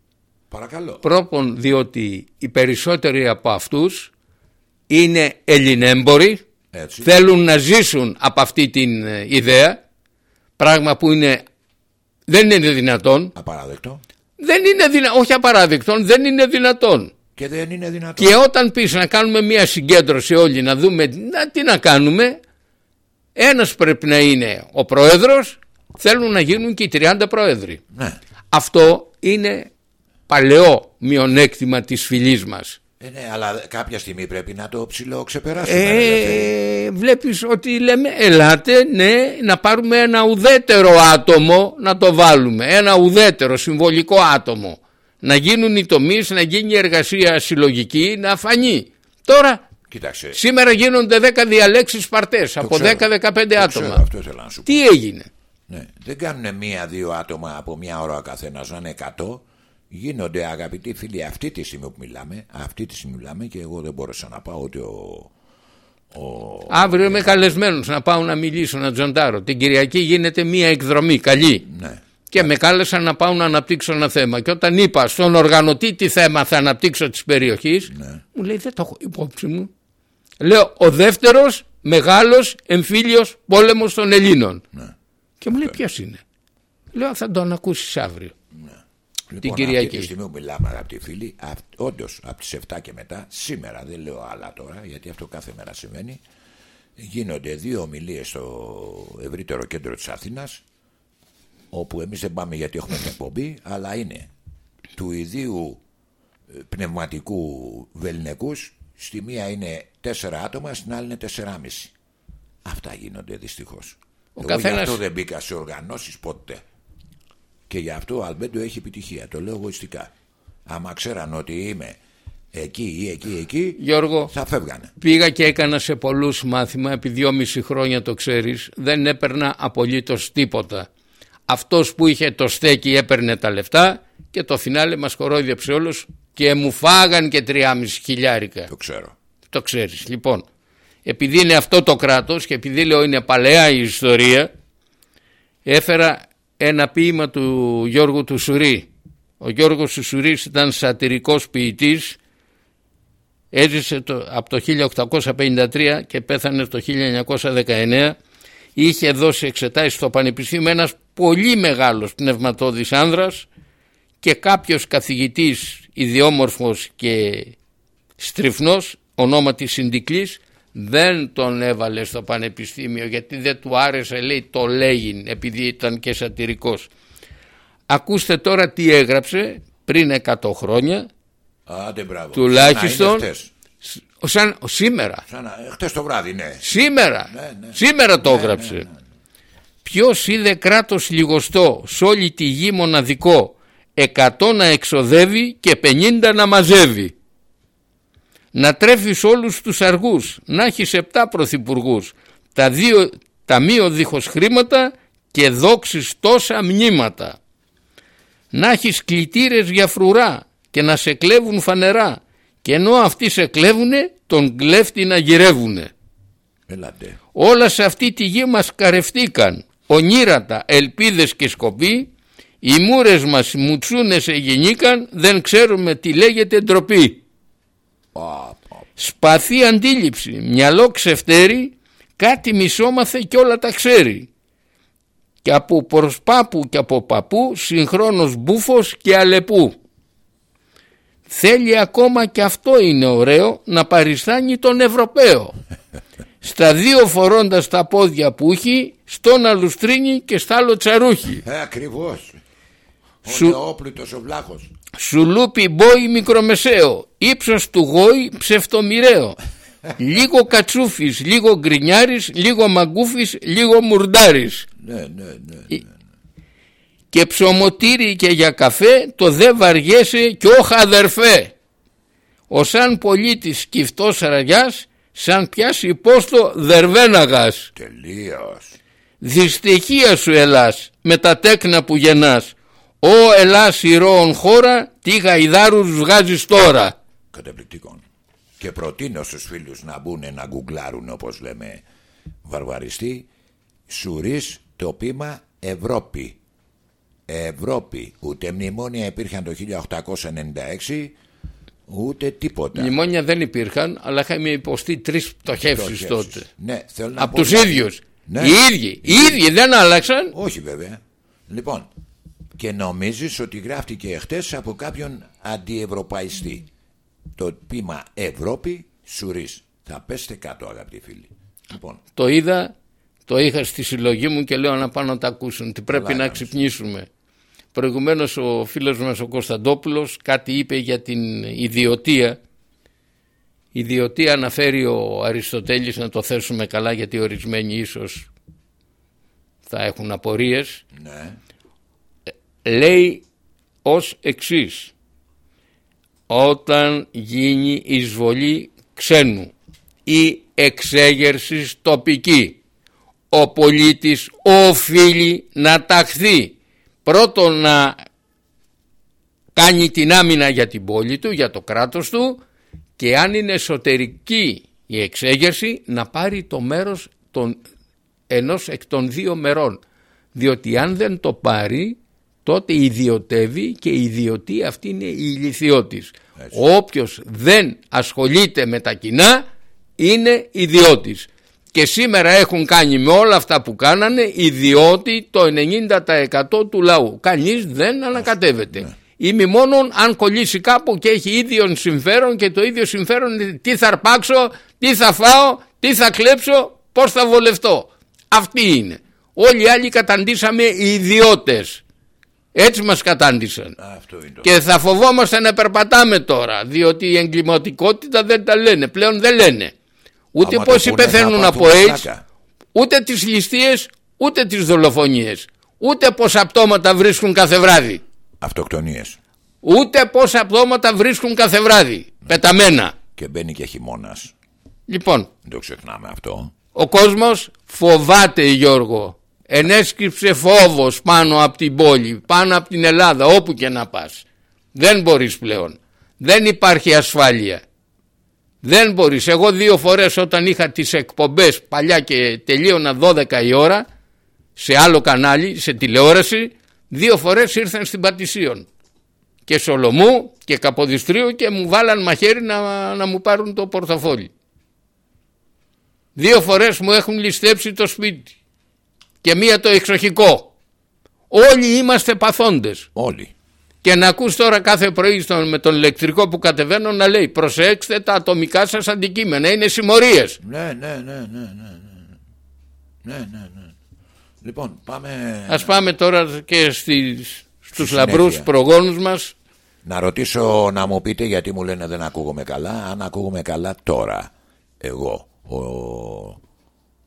S1: Παρακαλώ.
S2: Πρώτον διότι οι περισσότεροι από αυτούς είναι Ελληνέμποροι
S1: Έτσι.
S2: θέλουν να ζήσουν από αυτή την ε, ιδέα πράγμα που είναι, δεν είναι δυνατόν
S1: Απαράδεκτο.
S2: δεν είναι δυνα... όχι απαράδεκτον δεν είναι δυνατόν
S1: Και δεν είναι δυνατόν.
S2: και όταν πεις να κάνουμε μια συγκέντρωση όλοι να δούμε να, τι να κάνουμε ένας πρέπει να είναι ο πρόεδρος θέλουν να γίνουν και οι 30 πρόεδροι
S1: Ναι.
S2: αυτό είναι παλαιό μειονέκτημα της φυλής μας
S1: Ε, ναι, αλλά κάποια στιγμή πρέπει να το ψηλό ξεπεράσουμε. ρε Ελευθέρη.
S2: Ε, βλέπεις ότι λέμε ελάτε ναι να πάρουμε ένα ουδέτερο άτομο να το βάλουμε ένα ουδέτερο συμβολικό άτομο να γίνουν οι τομείς να γίνει η εργασία συλλογική να φανεί τώρα
S1: Κοίταξε.
S2: σήμερα γίνονται 10 διαλέξεις παρτές από
S1: ξέρω.
S2: 10-15
S1: Το ξέρω,
S2: άτομα
S1: αυτό ήθελα να σου πω.
S2: τι έγινε;
S1: Ναι. Δεν κάνουν μία-δύο άτομα από μία ώρα ο καθένας να είναι 100. Γίνονται αγαπητοί φίλοι αυτή τη στιγμή που μιλάμε, αυτή τη στιγμή μιλάμε και εγώ δεν μπόρεσα να πάω ότι ο. ο
S2: αύριο είμαι καλεσμένος να πάω να μιλήσω να τζοντάρω την Κυριακή γίνεται μια εκδρομή καλή
S1: ναι.
S2: και με κάλεσαν να πάω να αναπτύξω ένα θέμα. Και όταν είπα στον οργανωτή τι θέμα θα αναπτύξω της περιοχής, μου λέει δεν το έχω υπόψη μου. Λέω ο δεύτερος μεγάλος εμφύλιος πόλεμος των Ελλήνων.
S1: Ναι.
S2: Και μου λέει ποιος είναι; Λέω θα τον ακούσεις αύριο.
S1: Λοιπόν,
S2: Κυριακή.
S1: Αυτή τη στιγμή που μιλάμε, αγαπητοί φίλοι, όντως από τις 7 και μετά, σήμερα δεν λέω άλλα τώρα, γιατί αυτό κάθε μέρα συμβαίνει, γίνονται δύο ομιλίες στο ευρύτερο κέντρο της Αθήνας, όπου εμείς δεν πάμε γιατί έχουμε την εκπομπή, αλλά είναι του ιδίου ε, πνευματικού βεληνικούς. Στη μία είναι τέσσερα άτομα, στην άλλη είναι τεσσεράμιση. Αυτά γίνονται δυστυχώς. Εγώ γι'
S2: καθένας-
S1: αυτό δεν μπήκα σε οργανώσεις ποτέ. Και γι' αυτό ο Αλμπέντο έχει επιτυχία. Το λέω εγωιστικά. Άμα ξέραν ότι είμαι εκεί ή εκεί ή εκεί,
S2: Γιώργο,
S1: θα φεύγανε.
S2: πήγα και έκανα σε πολλούς μάθημα, επί δυόμιση χρόνια το ξέρεις, δεν έπαιρνα απολύτως τίποτα. Αυτός που είχε το στέκι έπαιρνε τα λεφτά και το φινάλε μας κορόιδεψε όλους και μου φάγαν και 3,5 χιλιάρικα.
S1: Το ξέρω.
S2: Το ξέρεις. Λοιπόν, επειδή είναι αυτό το κράτος και επειδή λέω είναι παλαιά η ιστορία, έφερα ένα ποίημα του Γιώργου του Σουρή. Ο Γιώργος του Σουρής ήταν σατυρικός ποιητής, έζησε το, από το 1853 και πέθανε το 1919. Είχε δώσει εξετάσεις στο Πανεπιστήμιο ένας πολύ μεγάλος πνευματώδης άνδρας και κάποιος καθηγητής ιδιόμορφος και στριφνός ονόματι Συντικλής δεν τον έβαλε στο πανεπιστήμιο γιατί δεν του άρεσε λέει το λέγειν επειδή ήταν και σατυρικός ακούστε τώρα τι έγραψε πριν 100 χρόνια
S1: Άντε μπράβο.
S2: Τουλάχιστον-
S1: Σαν να είναι χτες.
S2: σαν, σήμερα
S1: Σαν να- χτες το βράδυ, ναι.
S2: σήμερα
S1: Ναι, ναι.
S2: σήμερα το
S1: Ναι,
S2: έγραψε
S1: ναι, ναι.
S2: Ποιος είδε κράτος λιγοστό σ' όλη τη γη μοναδικό; 100 να εξοδεύει και 50 να μαζεύει να τρέφεις όλους τους αργούς να έχεις 7 πρωθυπουργούς τα, δύο, τα μείο δίχως χρήματα και δόξεις τόσα μνήματα να έχεις κλητήρες για φρουρά και να σε κλέβουν φανερά και ενώ αυτοί σε κλέβουνε τον κλέφτη να γυρεύουνε.
S1: Ελάτε.
S2: Όλα σε αυτή τη γη μας καρευτήκαν ονείρατα, ελπίδες και σκοποί οι μούρες μας μουτσούνες εγεννήκαν δεν ξέρουμε τι λέγεται ντροπή. Σπαθή αντίληψη, μυαλό ξεφτέρι κάτι μισόμαθε και όλα τα ξέρει. Και από προσπάπου και από παππού συγχρόνως μπούφος και αλεπού. Θέλει ακόμα και αυτό είναι ωραίο να παριστάνει τον Ευρωπαίο. Στα δύο φορώντας τα πόδια που έχει, στον αλουστρίνι και στα άλλο τσαρούχι.
S1: Ε, ακριβώς. Σου... Ο βλάχος.
S2: Σουλούπι μπόι μικρομεσαίο, ύψος του γόη ψευτομοιραίο. <laughs> λίγο κατσούφης, λίγο γκρινιάρης, λίγο μαγκούφης, λίγο μουρντάρης.
S1: Ναι, ναι, ναι, ναι.
S2: Και ψωμοτήρι και για καφέ το δε βαριέσαι κι όχα αδερφέ. Ο σαν πολίτης σκυφτός ραγιάς σαν πιάσει πόστο δερβέναγας.
S1: Τελείως.
S2: Δυστυχία σου Ελλάς με τα τέκνα που γεννάς. Ω Ελλάς ηρώων χώρα τι γαϊδάρους βγάζεις τώρα.
S1: Καταπληκτικό. Και προτείνω στους φίλους να μπουν να γκουγκλάρουν όπως λέμε βαρβαριστή Σουρίς το πείμα Ευρώπη. Ευρώπη. Ούτε μνημόνια υπήρχαν το 1896 Ούτε τίποτα.
S2: Μνημόνια δεν υπήρχαν, αλλά είχαμε υποστεί τρεις πτωχεύσεις τότε.
S1: Ναι, θέλω
S2: Από τους ίδιους. Ναι. Οι ίδιοι. Οι ίδιοι δεν άλλαξαν.
S1: Όχι βέβαια. Λοιπόν, και νομίζεις ότι γράφτηκε χτε από κάποιον αντιευρωπαϊστή. Το πείμα Ευρώπη Σουρή. Θα πέστε κάτω, αγαπητοί φίλοι. Λοιπόν.
S2: Το είδα, το είχα στη συλλογή μου και λέω να πάνε να τα ακούσουν. Τι πρέπει να ξυπνήσουμε. Προηγουμένως ο φίλος μας ο Κωνσταντόπουλος κάτι είπε για την ιδιωτία. Ιδιωτία αναφέρει ο Αριστοτέλης να το θέσουμε καλά γιατί ορισμένοι ίσως θα έχουν απορίες.
S1: Ναι.
S2: Λέει ως εξής. Όταν γίνει εισβολή ξένου ή εξέγερση τοπική ο πολίτης οφείλει να ταχθεί πρώτον να κάνει την άμυνα για την πόλη του, για το κράτος του και αν είναι εσωτερική η εξέγερση να πάρει το μέρος των, ενός εκ των δύο μερών διότι αν δεν το πάρει τότε ιδιωτεύει και η ιδιωτή αυτή είναι η ηλικιώτης. Όποιος δεν ασχολείται με τα κοινά είναι ιδιώτης και σήμερα έχουν κάνει με όλα αυτά που κάνανε ιδιότι το 90% του λαού. Κανείς δεν ανακατεύεται. Ναι. Είμαι μόνο αν κολλήσει κάπου και έχει ίδιο συμφέρον και το ίδιο συμφέρον είναι τι θα αρπάξω, τι θα φάω, τι θα κλέψω, πώς θα βολευτώ. Αυτή είναι. Όλοι οι άλλοι καταντήσαμε οι ιδιώτες. Έτσι μας κατάντησαν. Και θα φοβόμαστε να περπατάμε τώρα διότι η εγκληματικότητα δεν τα λένε. Πλέον δεν λένε. Ούτε πόσοι πεθαίνουν από AIDS, ούτε τις ληστείες, ούτε τις δολοφονίες. Ούτε πόσα πτώματα βρίσκουν κάθε βράδυ.
S1: Αυτοκτονίες.
S2: Ούτε πόσα πτώματα βρίσκουν κάθε βράδυ. Πεταμένα.
S1: Και μπαίνει και χειμώνας.
S2: Λοιπόν.
S1: Δεν το ξεχνάμε αυτό.
S2: Ο κόσμος φοβάται Γιώργο. Ενέσκυψε φόβος πάνω από την πόλη, πάνω από την Ελλάδα, όπου και να πας. Δεν μπορείς πλέον. Δεν υπάρχει ασφάλεια. Δεν μπορείς. Εγώ δύο φορές όταν είχα τις εκπομπές παλιά και τελείωνα 12 η ώρα σε άλλο κανάλι, σε τηλεόραση, δύο φορές ήρθαν στην Πατησίων. Και Σολομού και Καποδιστρίου και μου βάλαν μαχαίρι να, να μου πάρουν το πορτοφόλι. Δύο φορές μου έχουν ληστέψει το σπίτι και μία το εξοχικό. Όλοι είμαστε παθόντες.
S1: Όλοι.
S2: Και να ακούς τώρα κάθε πρωί στον, με τον ηλεκτρικό που κατεβαίνω να λέει προσέξτε τα ατομικά σας αντικείμενα, είναι συμμορίες.
S1: Ναι, ναι, ναι, ναι, ναι, ναι, ναι, ναι. ναι, ναι. Λοιπόν, πάμε...
S2: Ας πάμε τώρα και στις, στους λαμπρούς προγόνους μας.
S1: Να ρωτήσω να μου πείτε γιατί μου λένε δεν ακούγομαι καλά, αν ακούγομαι καλά τώρα, εγώ, ο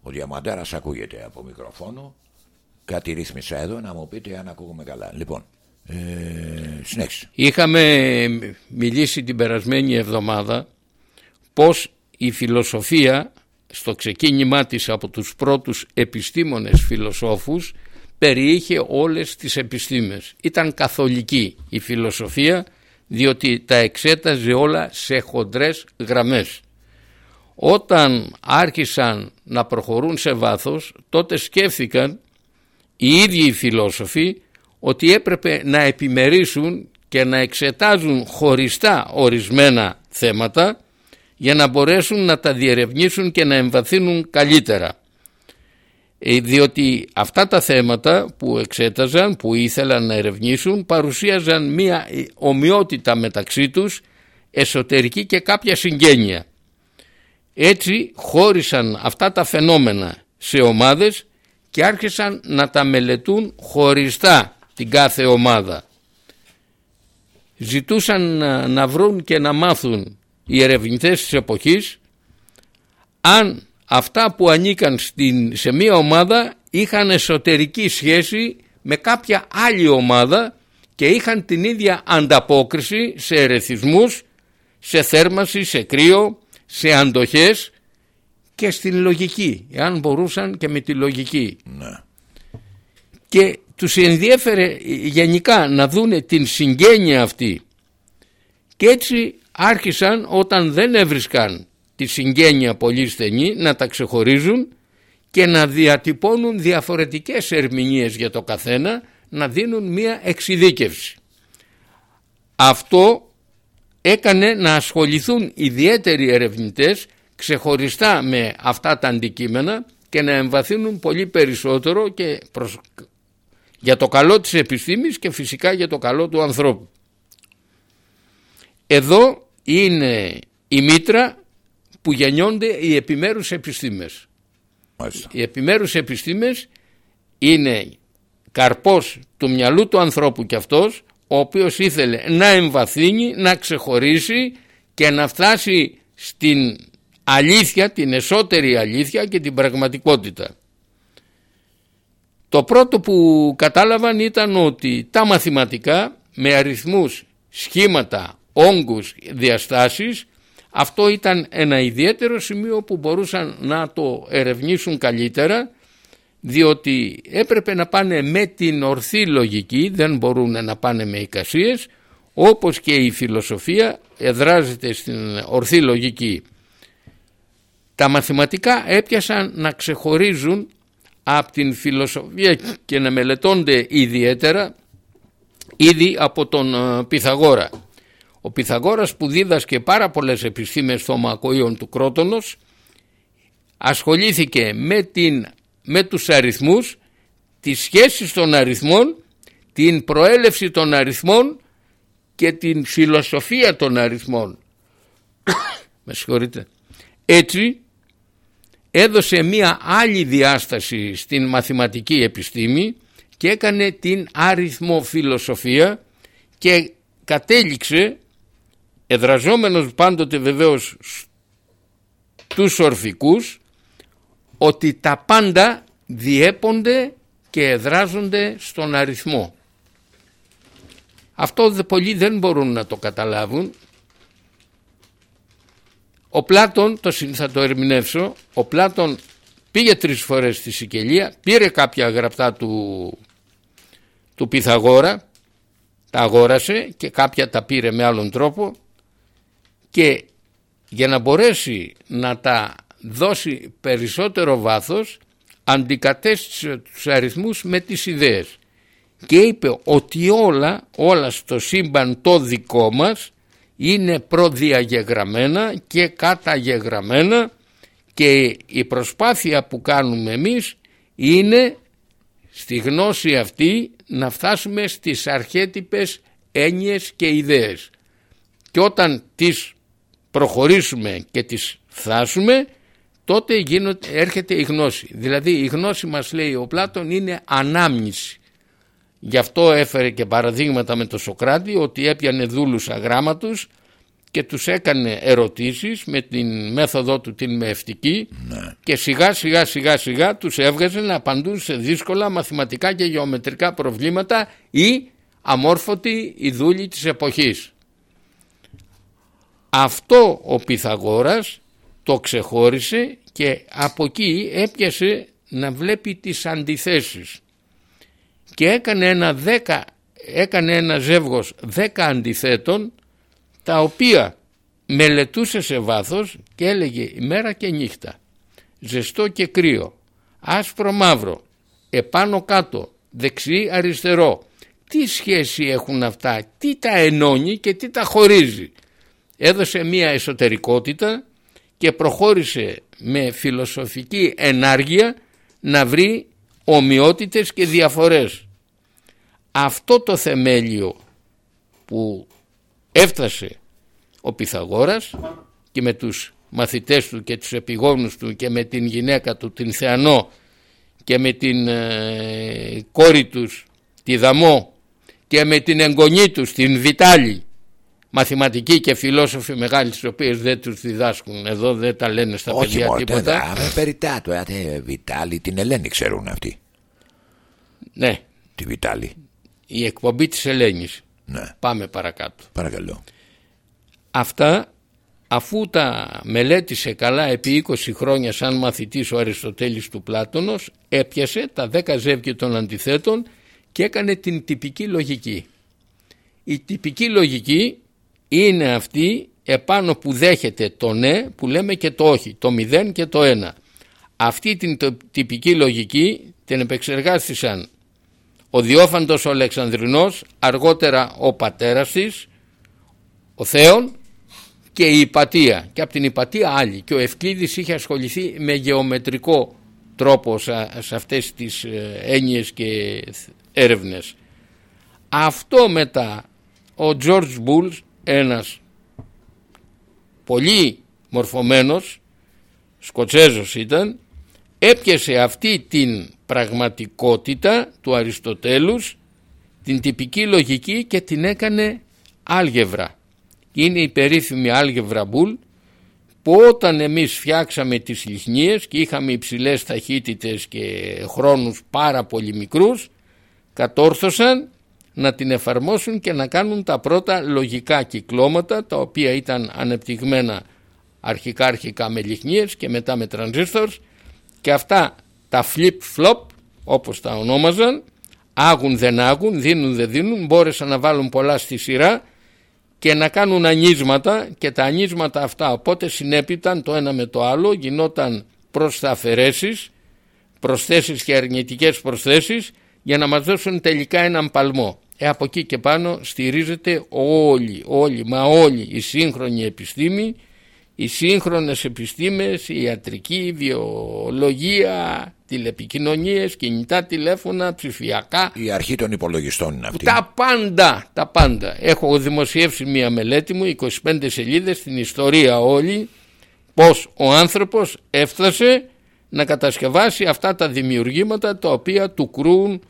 S1: ο Διαμαντέρας ακούγεται από μικροφόνο, κάτι ρύθμισα εδώ να μου πείτε αν ακούγομαι καλά. Λοιπόν, ε,
S2: Είχαμε μιλήσει την περασμένη εβδομάδα πως η φιλοσοφία στο ξεκίνημά της από τους πρώτους επιστήμονες φιλοσόφους περιείχε όλες τις επιστήμες. Ήταν καθολική η φιλοσοφία διότι τα εξέταζε όλα σε χοντρές γραμμές. Όταν άρχισαν να προχωρούν σε βάθος τότε σκέφτηκαν οι ίδιοι οι φιλόσοφοι ότι έπρεπε να επιμερίσουν και να εξετάζουν χωριστά ορισμένα θέματα για να μπορέσουν να τα διερευνήσουν και να εμβαθύνουν καλύτερα. Ε, διότι αυτά τα θέματα που εξέταζαν, που ήθελαν να ερευνήσουν παρουσίαζαν μία ομοιότητα μεταξύ τους εσωτερική και κάποια συγγένεια. Έτσι χώρισαν αυτά τα φαινόμενα σε ομάδες και άρχισαν να τα μελετούν χωριστά την κάθε ομάδα. Ζητούσαν να βρουν και να μάθουν οι ερευνητές της εποχής αν αυτά που ανήκαν στην, σε μία ομάδα είχαν εσωτερική σχέση με κάποια άλλη ομάδα και είχαν την ίδια ανταπόκριση σε ερεθισμούς, σε θέρμαση, σε κρύο, σε αντοχές και στην λογική, εάν μπορούσαν και με τη λογική.
S1: Ναι.
S2: Και τους ενδιέφερε γενικά να δούνε την συγγένεια αυτή και έτσι άρχισαν όταν δεν έβρισκαν τη συγγένεια πολύ στενή να τα ξεχωρίζουν και να διατυπώνουν διαφορετικές ερμηνείες για το καθένα να δίνουν μία εξειδίκευση. Αυτό έκανε να ασχοληθούν ιδιαίτεροι ερευνητές ξεχωριστά με αυτά τα αντικείμενα και να εμβαθύνουν πολύ περισσότερο και για το καλό της επιστήμης και φυσικά για το καλό του ανθρώπου. Εδώ είναι η μήτρα που γεννιόνται οι επιμέρους επιστήμες. Οι επιμέρους επιστήμες είναι καρπός του μυαλού του ανθρώπου και αυτός ο οποίος ήθελε να εμβαθύνει, να ξεχωρίσει και να φτάσει στην αλήθεια, την εσωτερή αλήθεια και την πραγματικότητα. Το πρώτο που κατάλαβαν ήταν ότι τα μαθηματικά με αριθμούς, σχήματα, όγκους, διαστάσεις αυτό ήταν ένα ιδιαίτερο σημείο που μπορούσαν να το ερευνήσουν καλύτερα διότι έπρεπε να πάνε με την ορθή λογική, δεν μπορούν να πάνε με εικασίες όπως και η φιλοσοφία εδράζεται στην ορθή λογική. Τα μαθηματικά έπιασαν να ξεχωρίζουν από την φιλοσοφία και να μελετώνται ιδιαίτερα ήδη από τον ε, Πυθαγόρα. Ο Πυθαγόρας που δίδασκε πάρα πολλές επιστήμες θωμακοίων του Κρότονος ασχολήθηκε με, την, με τους αριθμούς, τις σχέσεις των αριθμών, την προέλευση των αριθμών και την φιλοσοφία των αριθμών. <coughs> με συγχωρείτε. Έτσι έδωσε μία άλλη διάσταση στην μαθηματική επιστήμη και έκανε την αριθμοφιλοσοφία και κατέληξε εδραζόμενος πάντοτε βεβαίως τους ορφικούς ότι τα πάντα διέπονται και εδράζονται στον αριθμό. Αυτό πολλοί δεν μπορούν να το καταλάβουν. Ο Πλάτων, το, θα το ερμηνεύσω, ο Πλάτων πήγε τρεις φορές στη Σικελία, πήρε κάποια γραπτά του, του Πυθαγόρα, τα αγόρασε και κάποια τα πήρε με άλλον τρόπο και για να μπορέσει να τα δώσει περισσότερο βάθος αντικατέστησε τους αριθμούς με τις ιδέες. Και είπε ότι όλα, όλα στο σύμπαν το δικό μας είναι προδιαγεγραμμένα και καταγεγραμμένα και η προσπάθεια που κάνουμε εμείς είναι στη γνώση αυτή να φτάσουμε στις αρχέτυπες έννοιες και ιδέες. Και όταν τις προχωρήσουμε και τις φτάσουμε τότε γίνονται, έρχεται η γνώση. Δηλαδή η γνώση μας λέει ο Πλάτων είναι ανάμνηση. Γι' αυτό έφερε και παραδείγματα με το Σοκράτη ότι έπιανε δούλους αγράμματους και τους έκανε ερωτήσεις με την μέθοδό του την μεευτική ναι. και σιγά σιγά σιγά σιγά τους έβγαζε να απαντούν σε δύσκολα μαθηματικά και γεωμετρικά προβλήματα ή αμόρφωτοι οι δούλοι της εποχής. Αυτό ο Πυθαγόρας το ξεχώρισε και από εκεί έπιασε να βλέπει τις αντιθέσεις. Και έκανε ένα δέκα έκανε ένα ζεύγος 10 αντιθέτων τα οποία μελετούσε σε βάθος και έλεγε ημέρα και νύχτα ζεστό και κρύο άσπρο μαύρο επάνω κάτω δεξί αριστερό. Τι σχέση έχουν αυτά τι τα ενώνει και τι τα χωρίζει έδωσε μία εσωτερικότητα και προχώρησε με φιλοσοφική ενάργεια να βρει ομοιότητες και διαφορές. Αυτό το θεμέλιο που έφτασε ο Πυθαγόρας και με τους μαθητές του και τους επιγόνους του και με την γυναίκα του την Θεανό και με την ε, κόρη τους τη Δαμό και με την εγγονή τους την Βιτάλη μαθηματικοί και φιλόσοφοι μεγάλοι τις οποίες δεν τους διδάσκουν. Εδώ δεν τα λένε στα
S1: Όχι
S2: παιδιά
S1: μόνο,
S2: τίποτα.
S1: δεν, περιτά του, ε, Βιτάλη, την Ελένη ξέρουν αυτοί.
S2: ναι.
S1: Τη Βιτάλη.
S2: η εκπομπή της Ελένης.
S1: Ναι,
S2: πάμε παρακάτω.
S1: Παρακαλώ.
S2: αυτά αφού τα μελέτησε καλά επί 20 χρόνια σαν μαθητής ο Αριστοτέλης του Πλάτωνος έπιασε τα 10 ζεύγια των αντιθέτων και έκανε την τυπική λογική. Η τυπική λογική είναι αυτή επάνω που δέχεται το ναι που λέμε και το όχι, το μηδέν και το ένα. Αυτή την τυπική λογική την επεξεργάστησαν ο Διόφαντος ο Αλεξανδρινός, αργότερα ο πατέρας της, ο Θέων και η Υπατία και από την Υπατία άλλη και ο Ευκλήδης είχε ασχοληθεί με γεωμετρικό τρόπο σε αυτές τις ε, έννοιες και έρευνες. Αυτό μετά ο George Bulls ένας πολύ μορφωμένος Σκοτσέζος ήταν έπιασε αυτή την πραγματικότητα του Αριστοτέλους την τυπική λογική και την έκανε άλγευρα. Είναι η περίφημη άλγευρα Μπουλ που όταν εμείς φτιάξαμε τις λιχνίες και είχαμε υψηλές ταχύτητες και χρόνους πάρα πολύ μικρούς κατόρθωσαν να την εφαρμόσουν και να κάνουν τα πρώτα λογικά κυκλώματα τα οποία ήταν ανεπτυγμένα αρχικά αρχικά με λιχνίες και μετά με τρανζίστορς. Και αυτά τα flip-flop όπως τα ονόμαζαν άγουν δεν άγουν, δίνουν δεν δίνουν μπόρεσαν να βάλουν πολλά στη σειρά και να κάνουν ανίσματα και τα ανίσματα αυτά οπότε συνέπειταν το ένα με το άλλο γινόταν προς τα αφαιρέσεις προσθέσεις και αρνητικές προσθέσεις για να μας δώσουν τελικά έναν παλμό ε, από εκεί και πάνω στηρίζεται όλη, όλη, μα όλη η σύγχρονη επιστήμη, οι σύγχρονες επιστήμες, η ιατρική, η βιολογία, τηλεπικοινωνίες, κινητά τηλέφωνα, ψηφιακά.
S1: Η αρχή των υπολογιστών είναι αυτή.
S2: Τα πάντα, τα πάντα. Έχω δημοσιεύσει μία μελέτη μου, 25 σελίδες, στην ιστορία όλη, πως ο άνθρωπος έφτασε να κατασκευάσει αυτά τα δημιουργήματα τα οποία του κρούν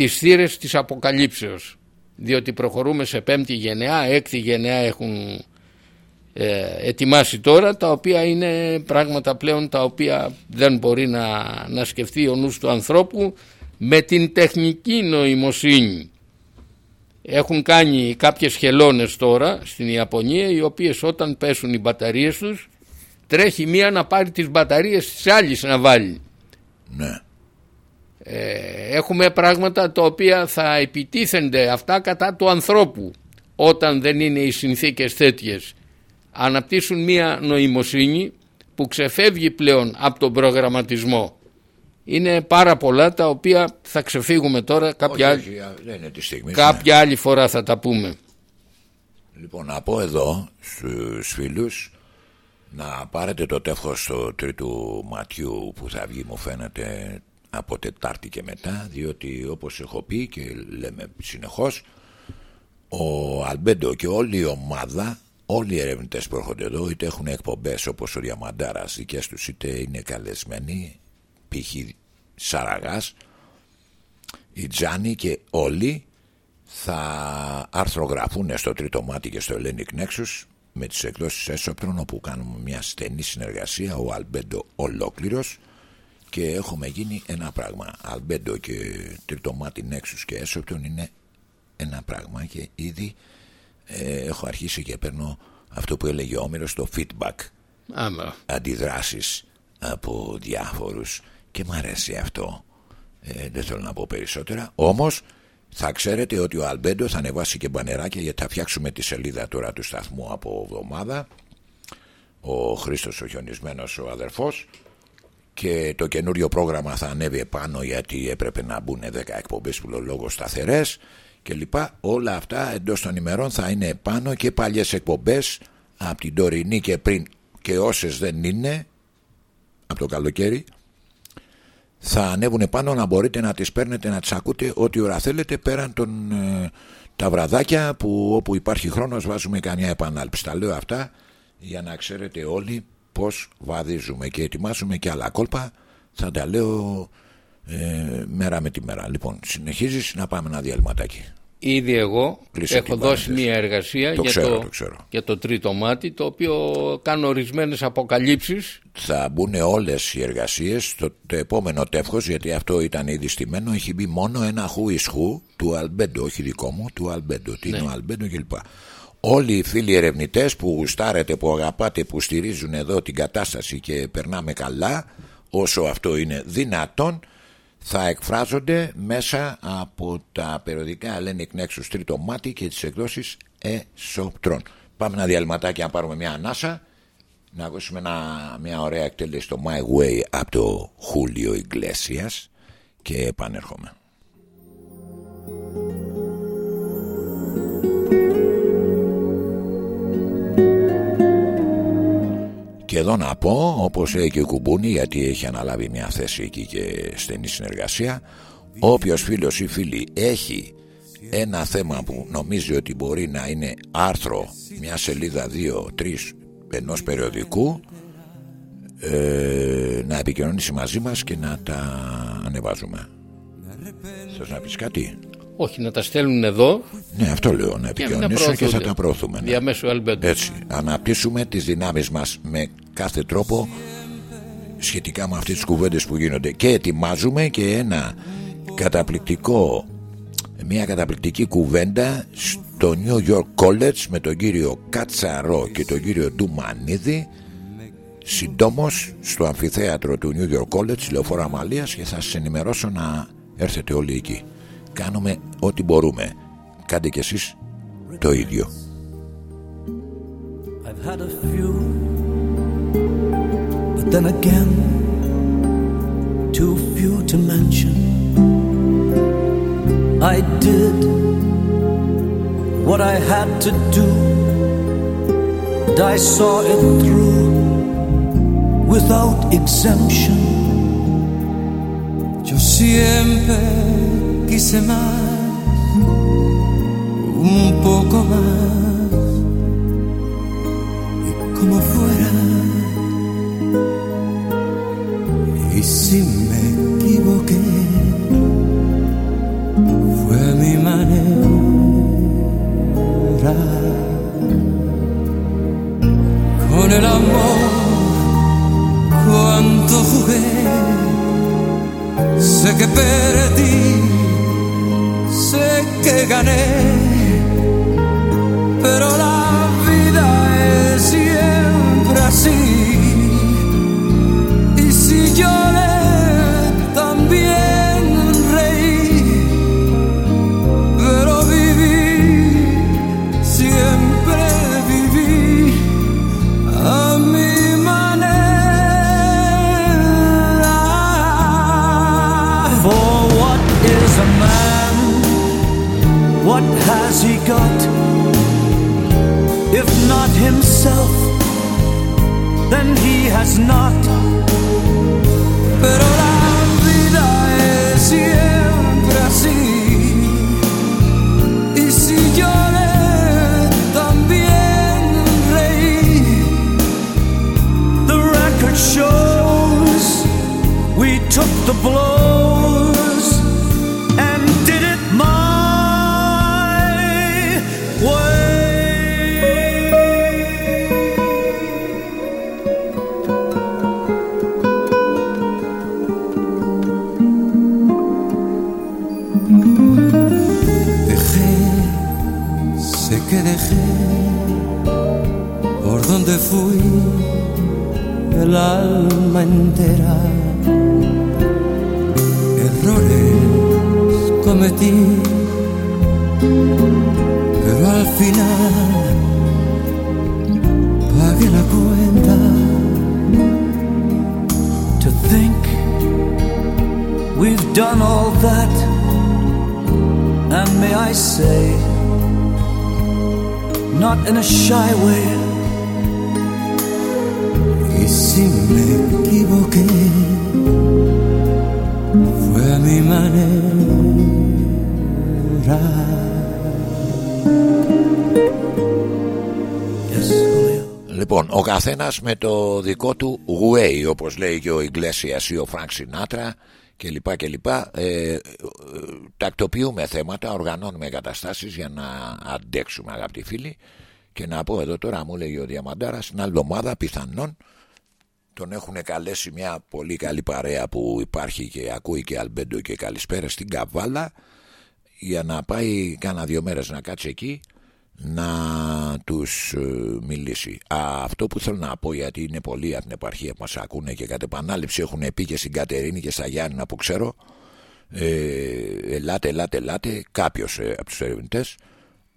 S2: τις θύρες της αποκαλύψεως διότι προχωρούμε σε πέμπτη γενεά, έκτη γενεά έχουν ε, ετοιμάσει τώρα τα οποία είναι πράγματα πλέον τα οποία δεν μπορεί να, να σκεφτεί ο νους του ανθρώπου με την τεχνική νοημοσύνη. Έχουν κάνει κάποιες χελώνες τώρα στην Ιαπωνία οι οποίες όταν πέσουν οι μπαταρίες τους τρέχει μία να πάρει τις μπαταρίες της άλλης να βάλει.
S1: Ναι.
S2: Ε, έχουμε πράγματα τα οποία θα επιτίθενται αυτά κατά του ανθρώπου όταν δεν είναι οι συνθήκες τέτοιες. Αναπτύσσουν μία νοημοσύνη που ξεφεύγει πλέον από τον προγραμματισμό. Είναι πάρα πολλά τα οποία θα ξεφύγουμε τώρα κάποια,
S1: όχι, όχι, τη στιγμή,
S2: κάποια άλλη φορά θα τα πούμε.
S1: Λοιπόν να πω εδώ στους φίλους να πάρετε το τεύχος του τρίτου ματιού που θα βγει μου φαίνεται από Τετάρτη και μετά διότι όπως έχω πει και λέμε συνεχώς ο Αλμπέντο και όλη η ομάδα όλοι οι ερευνητές που έρχονται εδώ είτε έχουν εκπομπές όπως ο Διαμαντάρας δικές τους είτε είναι καλεσμένοι π.χ. Σαραγάς η Τζάνι και όλοι θα αρθρογραφούν στο τρίτο μάτι και στο Hellenic Nexus με τις εκδόσεις έσωπρων όπου κάνουμε μια στενή συνεργασία ο Αλμπέντο ολόκληρος και έχουμε γίνει ένα πράγμα. Αλμπέντο και τρίτο μάτι Νέξους και Έσοπτον είναι ένα πράγμα και ήδη ε, έχω αρχίσει και παίρνω αυτό που έλεγε ο Όμηρος το feedback.
S2: Άμα.
S1: αντιδράσεις από διάφορους και μου αρέσει αυτό. Ε, δεν θέλω να πω περισσότερα. Όμως θα ξέρετε ότι ο Αλμπέντο θα ανεβάσει και μπανεράκια γιατί θα φτιάξουμε τη σελίδα τώρα του σταθμού από εβδομάδα. Ο Χρήστος ο χιονισμένος ο αδερφός και το καινούριο πρόγραμμα θα ανέβει επάνω γιατί έπρεπε να μπουν 10 εκπομπές που λόγω σταθερές και λοιπά. Όλα αυτά εντός των ημερών θα είναι επάνω και παλιές εκπομπές από την τωρινή και πριν και όσες δεν είναι από το καλοκαίρι θα ανέβουν πάνω να μπορείτε να τις παίρνετε να τις ακούτε ό,τι ώρα θέλετε πέραν των ε, τα βραδάκια που όπου υπάρχει χρόνος βάζουμε καμιά επανάληψη. Τα λέω αυτά για να ξέρετε όλοι πως βαδίζουμε και ετοιμάσουμε και άλλα κόλπα θα τα λέω ε, μέρα με τη μέρα. Λοιπόν συνεχίζεις να πάμε ένα διαλυματάκι.
S2: Ήδη εγώ έχω δώσει μια εργασία για, το, για το τρίτο μάτι το οποίο κάνω ορισμένες αποκαλύψεις.
S1: Θα μπουν όλες οι εργασίες στο το επόμενο τεύχος γιατί αυτό ήταν ήδη στημένο. Έχει μπει μόνο ένα χου ισχού του Αλμπέντο όχι δικό μου του Αλμπέντο. Τι είναι ναι. ο Αλμπέντο κλπ Όλοι οι φίλοι ερευνητές που γουστάρετε που αγαπάτε που στηρίζουν εδώ την κατάσταση και περνάμε καλά όσο αυτό είναι δυνατόν θα εκφράζονται μέσα από τα περιοδικά Hellenic Nexus τρίτο μάτι και τις εκδόσεις εσωπτρών. Πάμε ένα διαλυματάκι να πάρουμε μια ανάσα να ακούσουμε μια ωραία εκτέλεση στο My Way από το Χούλιο Ιγκλέσιας και επανέρχομαι. Εδώ να πω, όπως λέει και ο Κουμπούνη, γιατί έχει αναλάβει μια θέση εκεί και στενή συνεργασία, όποιος φίλος ή φίλη έχει ένα θέμα που νομίζει ότι μπορεί να είναι άρθρο μια σελίδα, δύο, τρεις ενός περιοδικού ε, να επικοινωνήσει μαζί μας και να τα ανεβάζουμε. Θες να πεις κάτι;
S2: Όχι, να τα στέλνουν εδώ.
S1: Ναι, αυτό λέω. Να επικοινωνήσουν και θα τα προωθούμε. Ναι.
S2: Διαμέσου
S1: Έτσι. Αναπτύσσουμε τις δυνάμεις μας με κάθε τρόπο σχετικά με αυτές τις κουβέντες που γίνονται και ετοιμάζουμε και ένα καταπληκτικό μια καταπληκτική κουβέντα στο New York College με τον κύριο Κατσαρό και τον κύριο Ντουμανίδη συντόμως στο αμφιθέατρο του New York College Λεωφόρα Αμαλίας και θα σας ενημερώσω να έρθετε όλοι εκεί κάνουμε ό,τι μπορούμε κάντε κι εσείς το ίδιο I've had a few But then again Too few to mention I did What I had to do And I saw it through Without exemption Yo siempre quise más, un poco más, y como fuera. Y si me equivoqué, fue mi manera. Con el amor, cuánto jugué, sé que perdí sé que gané, pero la vida es siempre así. Y si lloré, has he got? If not himself, then he has not. Pero la vida es siempre así. Y si lloré, también reí. The record shows we took the blows. Cometí
S3: pero al final pague la cuenta. To think we've done all that, and may I say, not in a shy way. Y si me equivoqué, fue a mi manera.
S1: Λοιπόν, ο καθένας με το δικό του way, όπως λέει και ο Ιγκλέσιας ή ο Φρανκ Σινάτρα κλπ. κλπ. Ε, ε, τακτοποιούμε θέματα, οργανώνουμε καταστάσεις για να αντέξουμε, αγαπητοί φίλοι. Και να πω εδώ τώρα, μου λέει ο Διαμαντάρας, την άλλη εβδομάδα πιθανόν τον έχουν καλέσει μια πολύ καλή παρέα που υπάρχει και ακούει και Αλμπέντο και καλησπέρα στην Καβάλα για να πάει κάνα δύο μέρες να κάτσει εκεί να τους ε, μιλήσει. Α, αυτό που θέλω να πω γιατί είναι πολλοί από την επαρχία που μας ακούνε και κατ' επανάληψη έχουν πει και στην Κατερίνη και στα Γιάννηνα που ξέρω ε, ελάτε, ελάτε, ελάτε κάποιος ε, από τους ερευνητές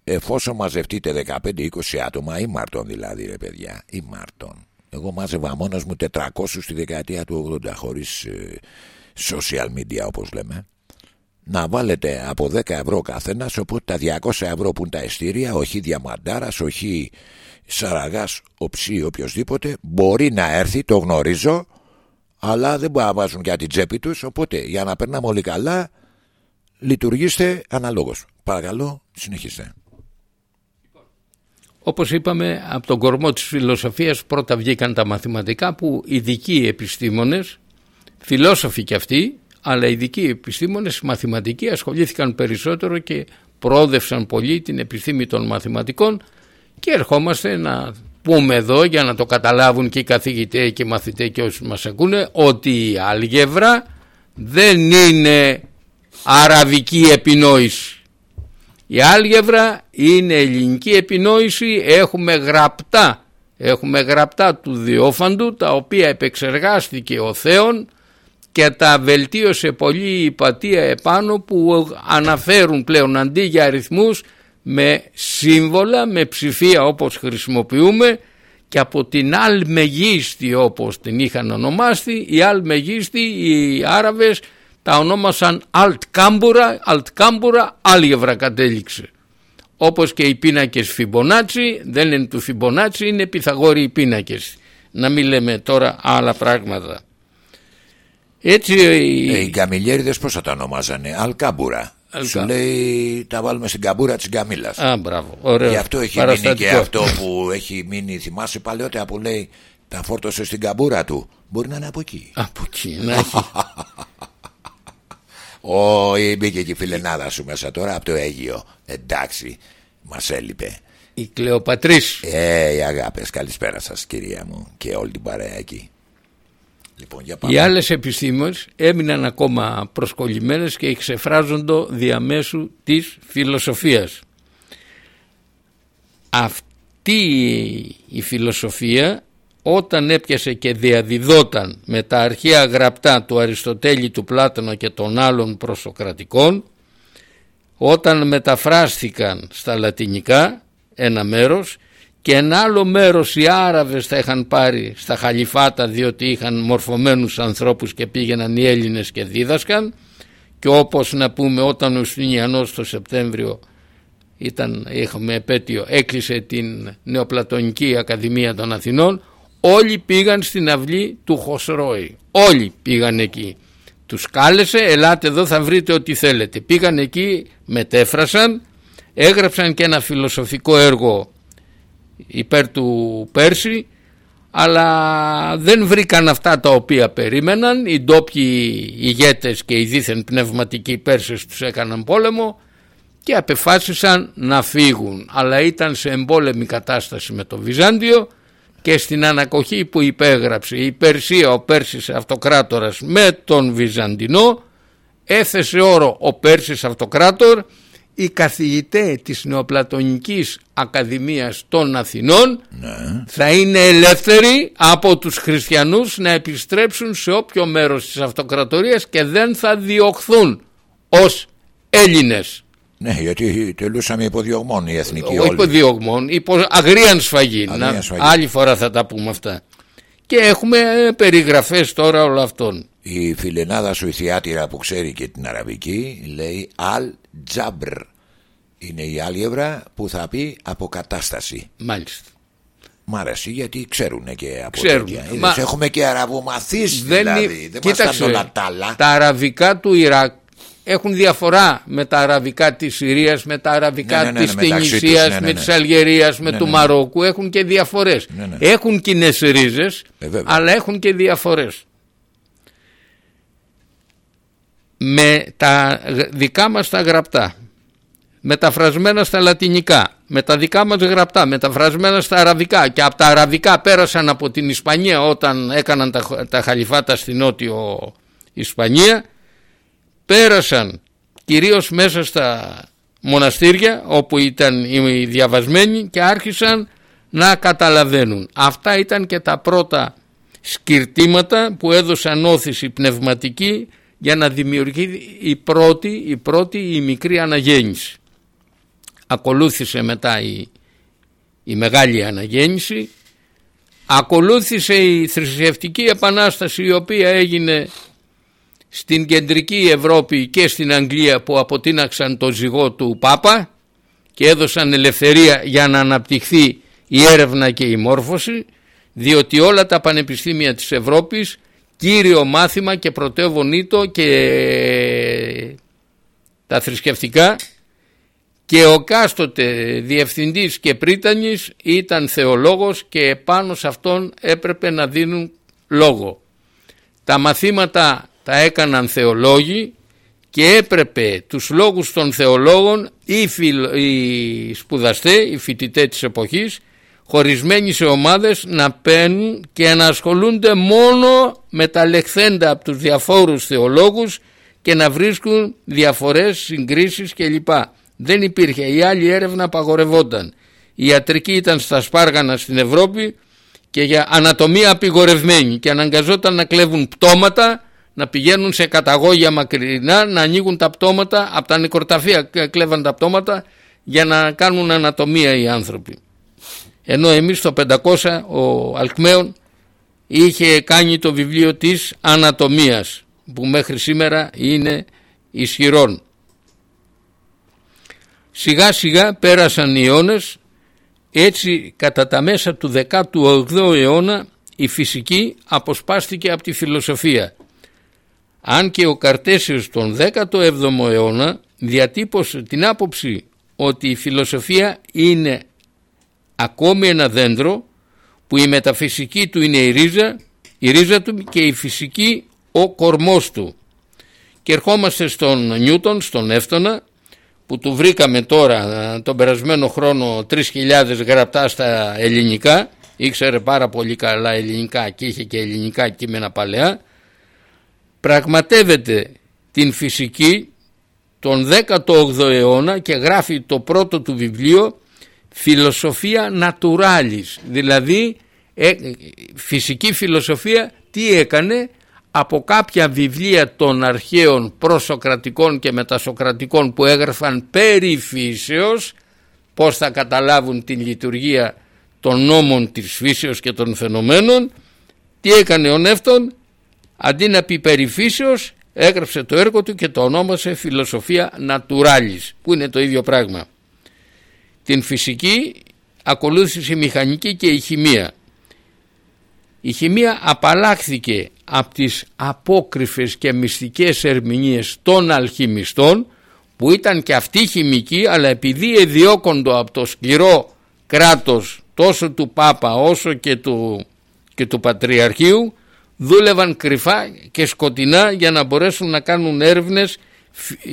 S1: εφόσον μαζευτείτε 15-20 άτομα ή Μάρτον δηλαδή ρε παιδιά ή Μάρτον εγώ μάζευα μόνος μου 400 στη δεκαετία του 80 χωρίς ε, social media όπως λέμε να βάλετε από 10 ευρώ καθένας, οπότε τα 200 ευρώ που είναι τα εστήρια, όχι διαμαντάρας, όχι σαραγάς, οψί, οποιοδήποτε, μπορεί να έρθει, το γνωρίζω, αλλά δεν μπορεί να βάζουν για την τσέπη τους. Οπότε για να περνάμε όλοι καλά, λειτουργήστε αναλόγως. Παρακαλώ, συνεχίστε.
S2: Όπως είπαμε, από τον κορμό της φιλοσοφίας πρώτα βγήκαν τα μαθηματικά που ειδικοί επιστήμονες, φιλόσοφοι κι αυτοί, αλλά ειδικοί επιστήμονες μαθηματικοί ασχολήθηκαν περισσότερο και προόδευσαν πολύ την επιστήμη των μαθηματικών και ερχόμαστε να πούμε εδώ για να το καταλάβουν και οι καθηγητές και οι μαθητές και όσοι μας ακούνε ότι η άλγευρα δεν είναι αραβική επινόηση. Η άλγευρα είναι ελληνική επινόηση, έχουμε γραπτά, έχουμε γραπτά του Διόφαντου τα οποία επεξεργάστηκε ο Θέον και τα βελτίωσε πολύ η πατία επάνω που αναφέρουν πλέον αντί για αριθμούς με σύμβολα, με ψηφία όπως χρησιμοποιούμε και από την αλμεγίστη όπως την είχαν ονομάσει η αλμεγίστη οι Άραβες τα ονόμασαν αλτκάμπουρα, αλτκάμπουρα άλγευρα κατέληξε. Όπως και οι πίνακες Φιμπονάτσι δεν είναι του Φιμπονάτσι είναι οι πίνακες. Να μην λέμε τώρα άλλα πράγματα. Έτσι,
S1: ε, οι γκαμιλιέριδες πώς θα τα ονομάζανε, αλκάμπουρα. Σου λέει τα βάλουμε στην καμπούρα της γκαμίλας.
S2: Α, μπράβο, ωραίο.
S1: Γι' αυτό έχει μείνει και αυτό που έχει μείνει, θυμάσαι παλαιότερα που λέει τα φόρτωσε στην καμπούρα του. Μπορεί να είναι από εκεί.
S2: Από εκεί, να έχει. <laughs>
S1: Όχι, μπήκε και η φιλενάδα σου μέσα τώρα από το Αίγιο. Εντάξει, μας έλειπε.
S2: Η Κλεοπατρίς.
S1: Ε, οι αγάπες, καλησπέρα σας κυρία μου και όλη την παρέα εκεί. Λοιπόν, για
S2: οι άλλες επιστήμες έμειναν ακόμα προσκολλημένες και εξεφράζονται διαμέσου της φιλοσοφίας. Αυτή η φιλοσοφία όταν έπιασε και διαδιδόταν με τα αρχαία γραπτά του Αριστοτέλη, του Πλάτωνα και των άλλων προσοκρατικών όταν μεταφράστηκαν στα λατινικά ένα μέρος και ένα άλλο μέρος οι Άραβες θα είχαν πάρει στα χαλιφάτα διότι είχαν μορφωμένους ανθρώπους και πήγαιναν οι Έλληνες και δίδασκαν. Και όπως να πούμε όταν ο Στυνιανός το Σεπτέμβριο ήταν, είχαμε επέτειο, έκλεισε την Νεοπλατωνική Ακαδημία των Αθηνών όλοι πήγαν στην αυλή του Χοσρόη όλοι πήγαν εκεί. Τους κάλεσε ελάτε εδώ θα βρείτε ό,τι θέλετε πήγαν εκεί μετέφρασαν έγραψαν και ένα φιλοσοφικό έργο υπέρ του Πέρση αλλά δεν βρήκαν αυτά τα οποία περίμεναν. Οι ντόπιοι ηγέτες και οι δίθεν πνευματικοί Πέρσες τους έκαναν πόλεμο και απεφάσισαν να φύγουν. Αλλά ήταν σε εμπόλεμη κατάσταση με το Βυζάντιο και στην ανακοχή που υπέγραψε η Περσία ο Πέρσης Αυτοκράτορας με τον Βυζαντινό έθεσε όρο ο Πέρσης Αυτοκράτορ οι καθηγητές της Νεοπλατωνικής Ακαδημίας των Αθηνών
S1: ναι.
S2: θα είναι ελεύθεροι από τους χριστιανούς να επιστρέψουν σε όποιο μέρος της αυτοκρατορίας και δεν θα διωχθούν ως Έλληνες.
S1: Ναι, γιατί τελούσαμε υποδιωγμών οι εθνικοί
S2: Όχι
S1: όλοι.
S2: υποδιωγμών, υπό αγρίαν σφαγή.
S1: Αγρίαν
S2: Να-
S1: σφαγή.
S2: άλλη φορά θα τα πούμε αυτά. Και έχουμε ε, περιγραφές τώρα όλων αυτών.
S1: Η φιλενάδα σου η θεάτηρα που ξέρει και την αραβική λέει Αλ Τζάμπρ. Είναι η άλγευρα που θα πει αποκατάσταση.
S2: Μάλιστα.
S1: Μ' αρέσει γιατί ξέρουν και από
S2: Ξέρουν.
S1: τέτοια. Είδες,
S2: Μα-
S1: Έχουμε και αραβομαθείς
S2: Δεν
S1: δηλαδή.
S2: είναι-
S1: Δεν μας
S2: Κοίταξε,
S1: τα όλα τα άλλα.
S2: τα αραβικά του Ιράκ έχουν διαφορά με τα αραβικά της Συρίας, με τα αραβικά
S1: Ναι, ναι, ναι,
S2: της
S1: ναι, μεταξύ τους,
S2: Τινησίας,
S1: ναι, ναι,
S2: με
S1: ναι.
S2: της Αλγερίας, με
S1: Ναι,
S2: του
S1: ναι, ναι.
S2: Μαρόκου. Έχουν και διαφορές.
S1: Ναι, ναι.
S2: Έχουν κοινές ρίζες,
S1: Ε, βέβαια.
S2: αλλά έχουν και διαφορές. Με τα γ- δικά μας τα γραπτά, μεταφρασμένα στα λατινικά, με τα δικά μας γραπτά, μεταφρασμένα στα αραβικά. Και από τα αραβικά πέρασαν από την Ισπανία όταν έκαναν τα, χ- τα χαλιφάτα στην νότιο Ισπανία. Πέρασαν κυρίως μέσα στα μοναστήρια όπου ήταν οι διαβασμένοι και άρχισαν να καταλαβαίνουν. Αυτά ήταν και τα πρώτα σκυρτήματα που έδωσαν όθηση πνευματική για να δημιουργεί η πρώτη, η πρώτη η μικρή αναγέννηση. Ακολούθησε μετά η, η μεγάλη αναγέννηση, ακολούθησε η θρησκευτική επανάσταση η οποία έγινε στην κεντρική Ευρώπη και στην Αγγλία που αποτείναξαν το ζυγό του Πάπα και έδωσαν ελευθερία για να αναπτυχθεί η έρευνα και η μόρφωση διότι όλα τα πανεπιστήμια της Ευρώπης κύριο μάθημα και πρωτεύον ήτο και τα θρησκευτικά και ο κάστοτε διευθυντής και πρίτανης ήταν θεολόγος και πάνω σε αυτόν έπρεπε να δίνουν λόγο. Τα μαθήματα τα έκαναν θεολόγοι και έπρεπε τους λόγους των θεολόγων οι, φιλ, οι σπουδαστές, οι φοιτητές της εποχής χωρισμένοι σε ομάδες να παίρνουν και να ασχολούνται μόνο με τα λεχθέντα από τους διαφόρους θεολόγους και να βρίσκουν διαφορές, συγκρίσεις κλπ. Δεν υπήρχε, η άλλη έρευνα απαγορευόταν. Η ιατρική ήταν στα σπάργανα στην Ευρώπη και για ανατομία απειγορευμένη και αναγκαζόταν να κλέβουν πτώματα, να πηγαίνουν σε καταγόγια μακρινά, να ανοίγουν τα πτώματα, από τα νεκροταφεία κλέβαν τα πτώματα για να κάνουν ανατομία οι άνθρωποι. Ενώ εμείς το 500 ο Αλκμαίων είχε κάνει το βιβλίο της ανατομίας που μέχρι σήμερα είναι ισχυρόν. Σιγά σιγά πέρασαν οι αιώνες έτσι κατά τα μέσα του 18ου αιώνα η φυσική αποσπάστηκε από τη φιλοσοφία. Αν και ο Καρτέσιος τον 17ο αιώνα διατύπωσε την άποψη ότι η φιλοσοφία είναι ακόμη ένα δέντρο που η μεταφυσική του είναι η ρίζα, η ρίζα του και η φυσική ο κορμός του. Και ερχόμαστε στον Νιούτον, στον Εύτονα, που του βρήκαμε τώρα τον περασμένο χρόνο 3.000 γραπτά στα ελληνικά, ήξερε πάρα πολύ καλά ελληνικά και είχε και ελληνικά κείμενα παλαιά, πραγματεύεται την φυσική τον 18ο αιώνα και γράφει το πρώτο του βιβλίο φιλοσοφία naturalis. Δηλαδή ε, φυσική φιλοσοφία τι έκανε; Από κάποια βιβλία των αρχαίων προσοκρατικών και μετασοκρατικών που έγραφαν περί φύσεως πως θα καταλάβουν την λειτουργία των νόμων της φύσεως και των φαινομένων τι έκανε ο Νεύτων; Αντί να πει περί φύσεως έγραψε το έργο του και το ονόμασε φιλοσοφία naturalis που είναι το ίδιο πράγμα την φυσική ακολούθησε η μηχανική και η χημεία. Η χημεία απαλλάχθηκε από τις απόκριφες και μυστικές ερμηνείες των αλχημιστών που ήταν και αυτοί χημικοί αλλά επειδή εδιώκοντο από το σκληρό κράτος τόσο του Πάπα όσο και του, και του Πατριαρχείου δούλευαν κρυφά και σκοτεινά για να μπορέσουν να κάνουν έρευνες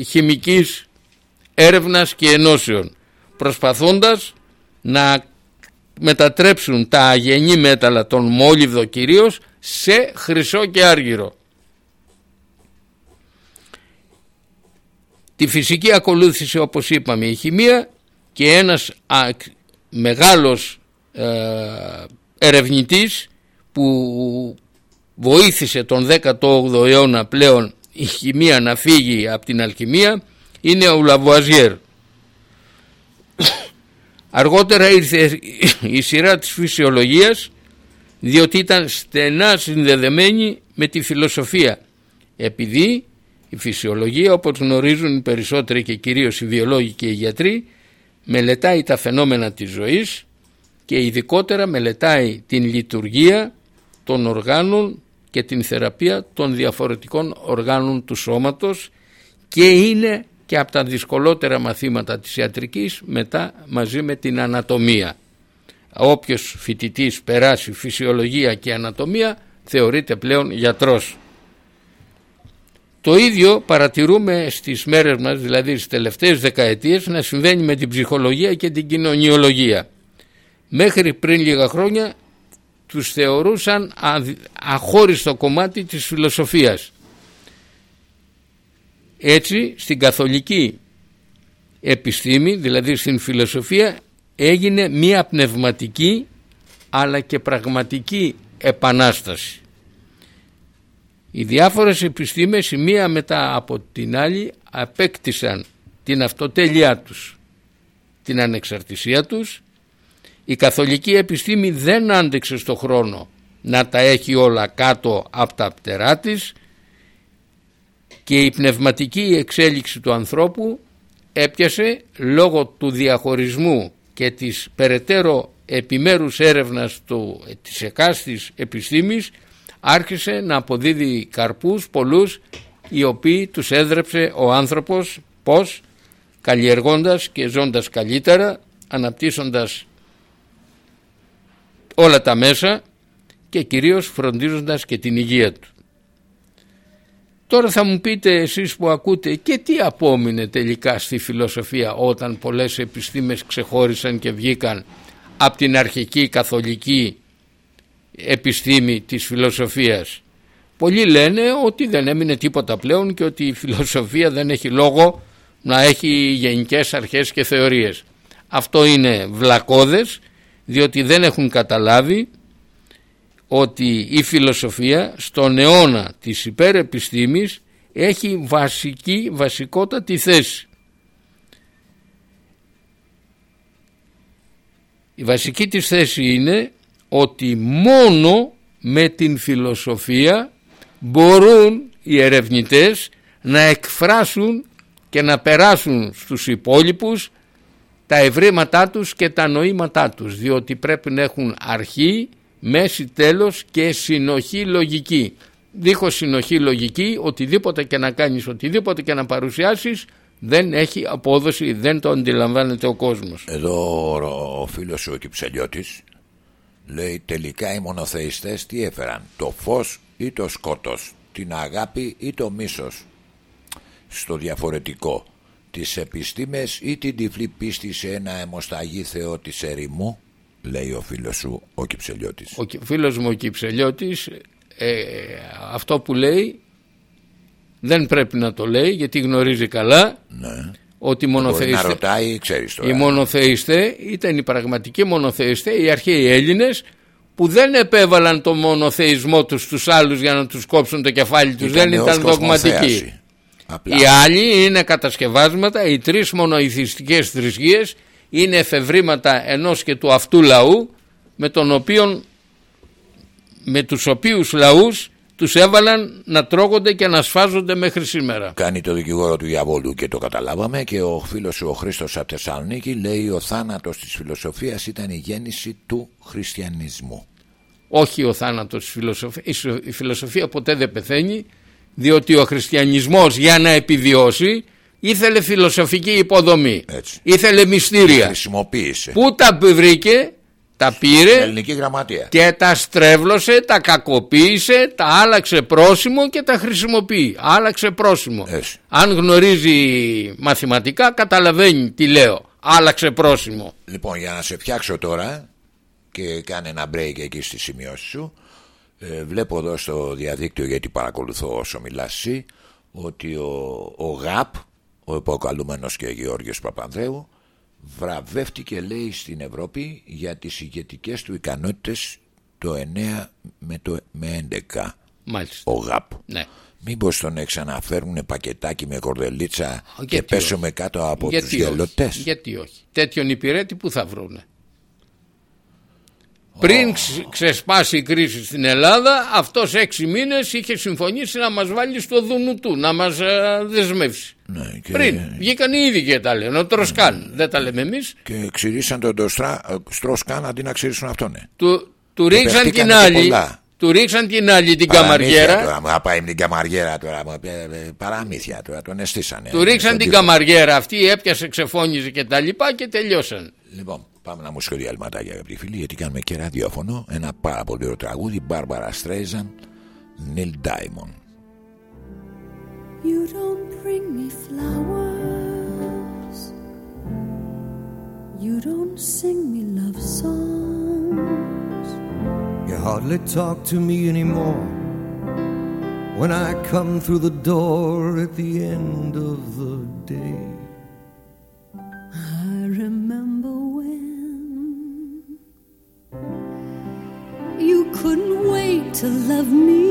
S2: χημικής έρευνας και ενώσεων προσπαθώντας να μετατρέψουν τα αγενή μέταλλα των μόλιβδο κυρίως σε χρυσό και άργυρο. Τη φυσική ακολούθησε όπως είπαμε η χημεία και ένας α, μεγάλος ε, ερευνητής που βοήθησε τον 18ο αιώνα πλέον η χημεία να φύγει από την αλχημία είναι ο Λαβουαζιέρ <coughs> Αργότερα ήρθε η σειρά της φυσιολογίας διότι ήταν στενά συνδεδεμένη με τη φιλοσοφία. Επειδή η φυσιολογία όπως γνωρίζουν οι περισσότεροι και κυρίως οι βιολόγοι και οι γιατροί μελετάει τα φαινόμενα της ζωής και ειδικότερα μελετάει την λειτουργία των οργάνων και την θεραπεία των διαφορετικών οργάνων του σώματος και είναι και από τα δυσκολότερα μαθήματα της ιατρικής μετά μαζί με την ανατομία. Όποιος φοιτητής περάσει φυσιολογία και ανατομία θεωρείται πλέον γιατρός. Το ίδιο παρατηρούμε στις μέρες μας, δηλαδή στις τελευταίες δεκαετίες, να συμβαίνει με την ψυχολογία και την κοινωνιολογία. Μέχρι πριν λίγα χρόνια τους θεωρούσαν αχώριστο κομμάτι της φιλοσοφίας. Έτσι στην καθολική επιστήμη, δηλαδή στην φιλοσοφία, έγινε μία πνευματική αλλά και πραγματική επανάσταση. Οι διάφορες επιστήμες η μία μετά από την άλλη απέκτησαν την αυτοτέλειά τους, την ανεξαρτησία τους. Η καθολική επιστήμη δεν άντεξε στο χρόνο να τα έχει όλα κάτω από τα πτερά της και η πνευματική εξέλιξη του ανθρώπου έπιασε λόγω του διαχωρισμού και της περαιτέρω επιμέρους έρευνας του, της εκάστης επιστήμης άρχισε να αποδίδει καρπούς πολλούς οι οποίοι τους έδρεψε ο άνθρωπος πως καλλιεργώντας και ζώντας καλύτερα αναπτύσσοντας όλα τα μέσα και κυρίως φροντίζοντας και την υγεία του. Τώρα θα μου πείτε εσείς που ακούτε και τι απόμεινε τελικά στη φιλοσοφία όταν πολλές επιστήμες ξεχώρισαν και βγήκαν από την αρχική καθολική επιστήμη της φιλοσοφίας; Πολλοί λένε ότι δεν έμεινε τίποτα πλέον και ότι η φιλοσοφία δεν έχει λόγο να έχει γενικές αρχές και θεωρίες. Αυτό είναι βλακώδες διότι δεν έχουν καταλάβει ότι η φιλοσοφία στον αιώνα της υπερεπιστήμης έχει βασική, βασικότατη θέση. Η βασική της θέση είναι ότι μόνο με την φιλοσοφία μπορούν οι ερευνητές να εκφράσουν και να περάσουν στους υπόλοιπους τα ευρήματά τους και τα νοήματά τους διότι πρέπει να έχουν αρχή, μέση τέλος και συνοχή λογική. Δίχως συνοχή λογική οτιδήποτε και να κάνεις, οτιδήποτε και να παρουσιάσεις δεν έχει απόδοση, δεν το αντιλαμβάνεται ο κόσμος.
S1: Εδώ ο φίλος ο Κυψελιώτης λέει τελικά οι μονοθεϊστές τι έφεραν το φως ή το σκότος την αγάπη ή το μίσος στο διαφορετικό τις επιστήμες ή την τυφλή πίστη σε ένα αιμοσταγή θεό της ερημού λέει ο φίλος σου ο Κυψελιώτης
S2: ο φίλος μου ο Κυψελιώτης ε, αυτό που λέει δεν πρέπει να το λέει γιατί γνωρίζει καλά
S1: ναι.
S2: ότι μονοθεϊστέ,
S1: να ρωτάει, ξέρεις τώρα.
S2: οι μονοθεϊστέ ήταν οι πραγματικοί μονοθεϊστέ οι αρχαίοι Έλληνες που δεν επέβαλαν το μονοθεϊσμό τους στους άλλους για να τους κόψουν το κεφάλι τους δεν ήταν δογματικοί
S1: Απλά.
S2: οι άλλοι είναι κατασκευάσματα οι τρεις μονοηθιστικές θρησκείες είναι εφευρήματα ενός και του αυτού λαού με τον οποίο με τους οποίους λαούς τους έβαλαν να τρώγονται και να σφάζονται μέχρι σήμερα.
S1: Κάνει το δικηγόρο του διαβόλου και το καταλάβαμε και ο φίλος σου ο Χρήστος από Θεσσαλονίκη λέει ο θάνατος της φιλοσοφίας ήταν η γέννηση του χριστιανισμού.
S2: Όχι ο θάνατος της φιλοσοφίας, η φιλοσοφία ποτέ δεν πεθαίνει διότι ο χριστιανισμός για να επιβιώσει ήθελε φιλοσοφική υποδομή,
S1: Έτσι.
S2: ήθελε μυστήρια.
S1: Χρησιμοποίησε.
S2: Πού τα βρήκε, τα πήρε
S1: Ελληνική γραμματεία.
S2: και τα στρέβλωσε, τα κακοποίησε, τα άλλαξε πρόσημο και τα χρησιμοποιεί. Άλλαξε πρόσημο.
S1: Έτσι.
S2: Αν γνωρίζει μαθηματικά καταλαβαίνει τι λέω. Άλλαξε πρόσημο.
S1: Λοιπόν, για να σε φτιάξω τώρα και κάνε ένα break εκεί στη σημειώση σου, ε, βλέπω εδώ στο διαδίκτυο γιατί παρακολουθώ όσο μιλάς εσύ, ότι ο, ο ΓΑΠ, ο υποκαλούμενος και Γεώργιος Παπανδρέου, βραβεύτηκε λέει στην Ευρώπη για τις ηγετικές του ικανότητες το 9 με το με 11
S2: Μάλιστα.
S1: ο ΓΑΠ
S2: Ναι.
S1: Μήπως τον ξαναφέρουν πακετάκι με κορδελίτσα και
S2: γιατί
S1: πέσουμε κάτω από
S2: γιατί
S1: τους
S2: όχι,
S1: γελωτές.
S2: Γιατί όχι. Τέτοιον υπηρέτη που θα βρούνε; Πριν ξε- ξεσπάσει η κρίση στην Ελλάδα, αυτός έξι μήνες είχε συμφωνήσει να μας βάλει στο δούνου του, να μας ε, δεσμεύσει.
S1: Ναι, και,
S2: Πριν, βγήκαν οι ίδιοι και τα λένε, ο Τροσκάν, δεν τα λέμε εμείς.
S1: και ξηρίσαν τον το Στροσκάν αντί να ξηρίσουν αυτόν. ναι.
S2: Του, του ρίξαν
S1: παιχτήκανε
S2: την
S1: και
S2: άλλη,
S1: πολλά.
S2: του ρίξαν την άλλη την
S1: Παραμύθια
S2: καμαριέρα,
S1: Τώρα, μα πάει με την καμαριέρα τώρα. μα, ε, ε, Παραμύθια τώρα, τον αισθήσανε.
S2: του ρίξαν
S1: Στον
S2: την
S1: τοίχο.
S2: καμαριέρα αυτή, έπιασε, ξεφώνιζε και τα λοιπά και τελειώσαν.
S1: Λοιπόν, πάμε να μου διαλυματάκια αγαπητοί φίλοι, γιατί κάνουμε και ραδιόφωνο. Ένα πάρα πολύ ωραίο τραγούδι. Μπάρμπαρα Στρέιζαν, Νίλ Ντάιμον.
S4: You don't bring me flowers. You don't sing me love songs.
S3: You hardly talk to me anymore when I come through the door at the end of the day.
S4: I remember you couldn't wait to love me.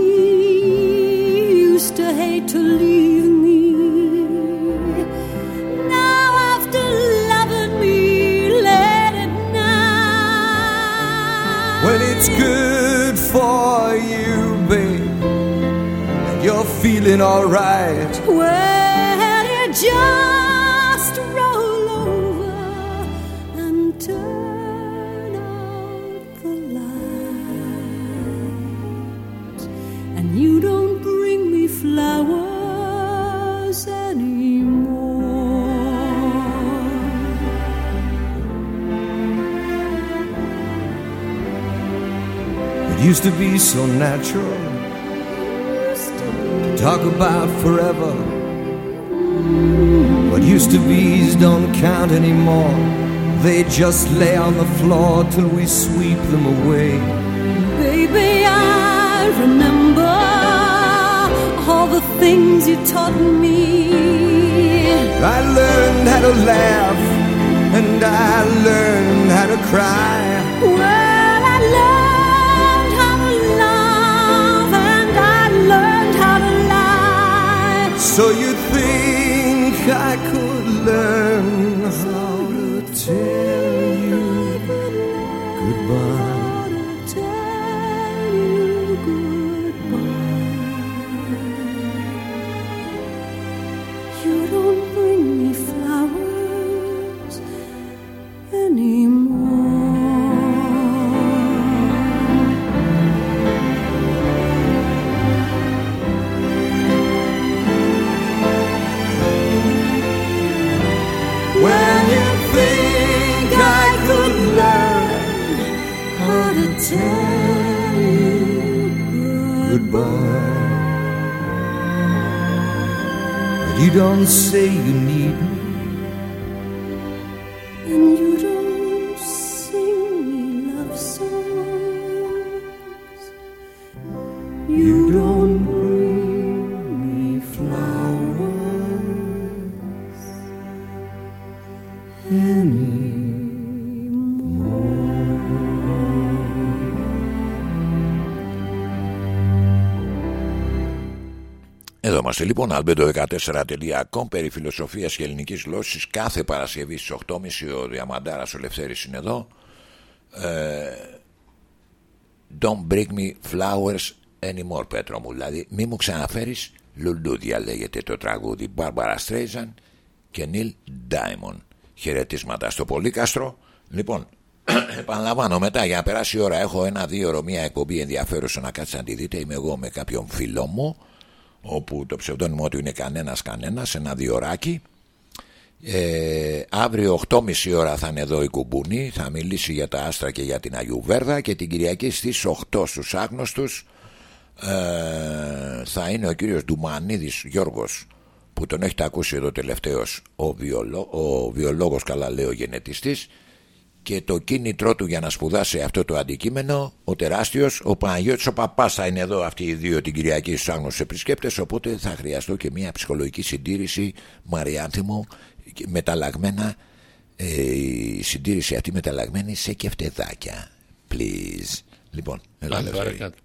S4: You used to hate to leave me. Now after loving me late at night.
S3: When it's good for you, babe, and you're feeling alright.
S4: Well, you just roll over and turn and you don't bring me flowers anymore.
S3: It used to be so natural to talk about forever. What used to be's don't count anymore. They just lay on the floor till we sweep them away.
S4: Baby, I remember all the things you taught me.
S3: I learned how to laugh and I learned how to cry.
S4: Well, I learned how to love and I learned how to lie.
S3: So you think I could learn how to tell you
S4: you don't
S3: say you need me.
S1: Είμαστε λοιπόν, albedo14.com περί φιλοσοφίας και ελληνικής γλώσσης κάθε Παρασκευή στις 8.30 ο Διαμαντάρας ο Λευθέρης είναι εδώ. Ε, Don't bring me flowers anymore Πέτρο μου. Δηλαδή μη μου ξαναφέρεις λουλούδια λέγεται το τραγούδι. Barbara Streisand και Neil Diamond χαιρετίσματα στο Πολύκαστρο. Λοιπόν <clears throat> επαναλαμβάνω μετά για να περάσει η ώρα έχω ένα-δύο ώρο μια εκπομπή ενδιαφέρουσα να κάτσετε να τη δείτε. Είμαι εγώ με κάποιον φίλο μου όπου το ψευδόνυμο του είναι κανένας κανένας ένα διωράκι. Ε, αύριο 8.30 ώρα θα είναι εδώ η Κουμπούνη θα μιλήσει για τα άστρα και για την Αγιουβέρδα και την Κυριακή στις 8 στους άγνωστους ε, θα είναι ο κύριος Ντουμανίδης Γιώργος που τον έχετε ακούσει εδώ τελευταίος ο, βιολό, ο βιολόγος καλά λέει ο γενετιστής και το κίνητρό του για να σπουδάσει αυτό το αντικείμενο ο τεράστιος, ο Παναγιώτης ο Παπάς θα είναι εδώ αυτοί οι δύο την Κυριακή στους άγνωστους επισκέπτες οπότε θα χρειαστώ και μια ψυχολογική συντήρηση Μαριάνθη μου και μεταλλαγμένα ε, η συντήρηση αυτή μεταλλαγμένη σε κεφτεδάκια please λοιπόν έλα,
S2: Πάμε
S1: Λευτέρη.
S2: παρακάτω.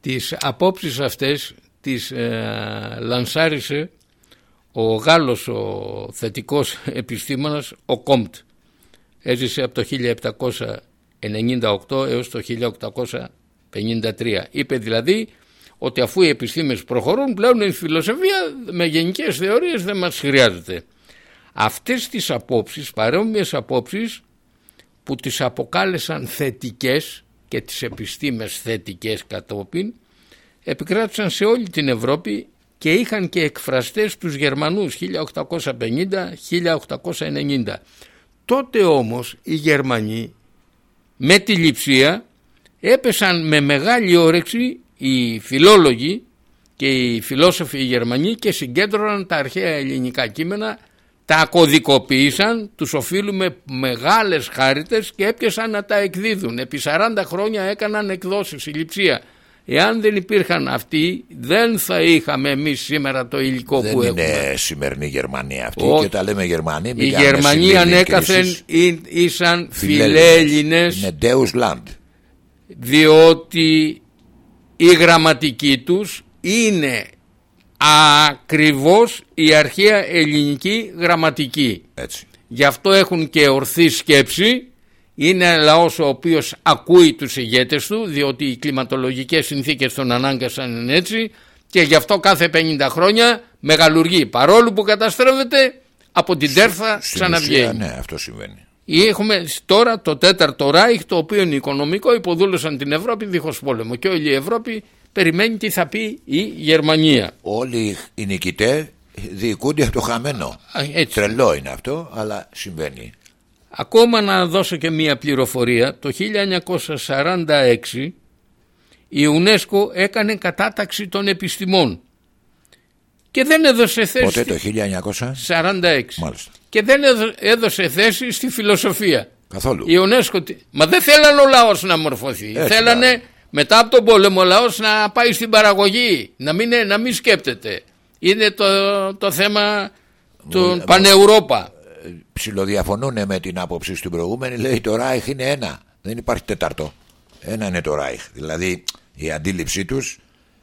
S2: Τις απόψεις αυτές τις τις ε, λανσάρισε ο Γάλλος ο θετικός επιστήμονας ο Κόμπτ έζησε από το 1798 έως το 1853 είπε δηλαδή ότι αφού οι επιστήμες προχωρούν πλέον η φιλοσοφία με γενικές θεωρίες δεν μας χρειάζεται αυτές τις απόψεις παρόμοιες απόψεις που τις αποκάλεσαν θετικές και τις επιστήμες θετικές κατόπιν επικράτησαν σε όλη την Ευρώπη και είχαν και εκφραστές τους Γερμανούς 1850-1890. Τότε όμως οι Γερμανοί με τη λειψία έπεσαν με μεγάλη όρεξη οι φιλόλογοι και οι φιλόσοφοι οι Γερμανοί και συγκέντρωναν τα αρχαία ελληνικά κείμενα τα κωδικοποίησαν, τους οφείλουμε μεγάλες χάριτες και έπιασαν να τα εκδίδουν. Επί 40 χρόνια έκαναν εκδόσεις η λειψία. Εάν δεν υπήρχαν αυτοί δεν θα είχαμε εμείς σήμερα το υλικό
S1: δεν
S2: που έχουμε.
S1: Δεν είναι σημερινή Γερμανία αυτή
S2: Όχι.
S1: και τα λέμε Γερμανοί. μην
S2: Οι
S1: κάνουμε
S2: Γερμανοί
S1: συλλήβδη
S2: ανέκαθεν
S1: κρίσεις.
S2: ή- ήσαν
S1: Φιλέλληνες.
S2: φιλέλληνες
S1: Είναι Deus Land.
S2: διότι η γραμματική τους είναι ακριβώς η αρχαία ελληνική γραμματική.
S1: Έτσι.
S2: Γι' αυτό έχουν και ορθή σκέψη. Είναι λαός ο οποίος ακούει τους ηγέτες του διότι οι κλιματολογικές συνθήκες τον ανάγκασαν έτσι και γι' αυτό κάθε 50 χρόνια μεγαλουργεί. Παρόλο που καταστρέφεται από την τέρφα
S1: Στην ουσία,
S2: ξαναβγαίνει.
S1: ναι, αυτό συμβαίνει.
S2: Έχουμε τώρα το τέταρτο Ράιχ το οποίο είναι οικονομικό υποδούλωσαν την Ευρώπη δίχως πόλεμο και όλη η Ευρώπη περιμένει τι θα πει η Γερμανία.
S1: Όλοι οι νικητές διοικούνται από το χαμένο.
S2: Α, έτσι.
S1: Τρελό είναι αυτό, αλλά συμβαίνει.
S2: Ακόμα να δώσω και μία πληροφορία. Το 1946 η UNESCO έκανε κατάταξη των επιστημών και δεν έδωσε θέση
S1: Πότε
S2: στη-
S1: το 1900.
S2: 46
S1: Μάλιστα.
S2: και δεν έδω- έδωσε θέση στη φιλοσοφία.
S1: Καθόλου.
S2: Η UNESCO, τι- μα δεν θέλανε ο λαός να μορφωθεί.
S1: Έτσι,
S2: θέλανε
S1: μπράβο.
S2: μετά από τον πόλεμο ο λαός να πάει στην παραγωγή, να μην, να μην σκέπτεται. Είναι το, το θέμα του Πανευρωπα.
S1: Ψιλοδιαφωνούν με την άποψη στην προηγούμενη. Λέει το Ράιχ είναι ένα. Δεν υπάρχει τέταρτο. Ένα είναι το Ράιχ. Δηλαδή η αντίληψή τους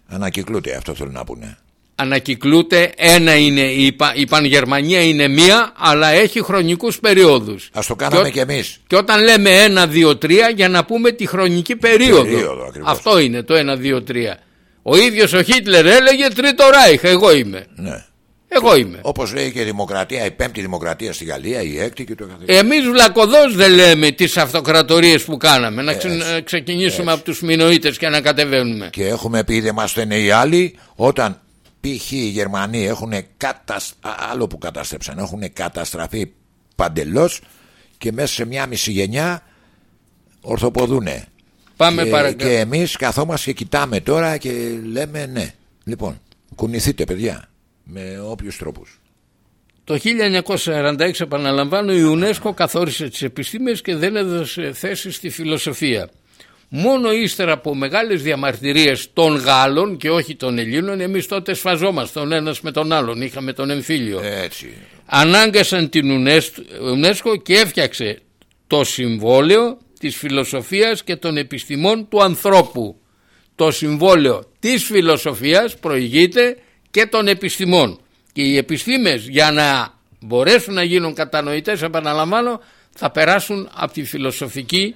S1: ανακυκλούται. Αυτό θέλουν να πούνε.
S2: ανακυκλούται ένα είναι η, Πα- η Πανγερμανία είναι μία αλλά έχει χρονικούς περιόδους
S1: Α το κάναμε
S2: Και
S1: κι
S2: ό-
S1: εμείς.
S2: και όταν λέμε ένα, δύο, τρία για να πούμε τη χρονική περίοδο,
S1: Περίοδο, ακριβώς.
S2: αυτό είναι το ένα, δύο, τρία ο ίδιος ο Χίτλερ έλεγε τρίτο Ράιχ εγώ είμαι
S1: Ναι.
S2: Εγώ είμαι
S1: Όπως λέει και η δημοκρατία, η πέμπτη δημοκρατία στη Γαλλία, η έκτη και το καθεξής.
S2: εμείς βλακοδός δεν λέμε τις αυτοκρατορίες που κάναμε να ξε-
S1: Έτσι.
S2: να ξεκινήσουμε από τους Μινοίτες και να κατεβαίνουμε
S1: Και έχουμε πει δεν μας στενε οι άλλοι όταν π.χ. οι Γερμανοί έχουν κατασ... α, άλλο που καταστρέψαν έχουν καταστραφεί παντελώς και μέσα σε μια μισή γενιά ορθοποδούνε.
S2: πάμε
S1: και,
S2: παρακάτω
S1: και εμείς καθόμαστε και κοιτάμε τώρα και λέμε ναι. Λοιπόν, κουνηθείτε παιδιά με όποιους τρόπους.
S2: Το 1946 επαναλαμβάνω η UNESCO καθόρισε τις επιστήμες και δεν έδωσε θέση στη φιλοσοφία. Μόνο ύστερα από μεγάλες διαμαρτυρίες των Γάλλων και όχι των Ελλήνων εμείς τότε σφαζόμασταν ο ένας με τον άλλον, είχαμε τον εμφύλιο.
S1: Έτσι.
S2: Ανάγκασαν την UNESCO και έφτιαξε το συμβόλαιο της φιλοσοφίας και των επιστημών του ανθρώπου. Το συμβόλαιο της φιλοσοφίας προηγείται και των επιστημών. Και οι επιστήμες για να μπορέσουν να γίνουν κατανοητές, επαναλαμβάνω, θα περάσουν από τη φιλοσοφική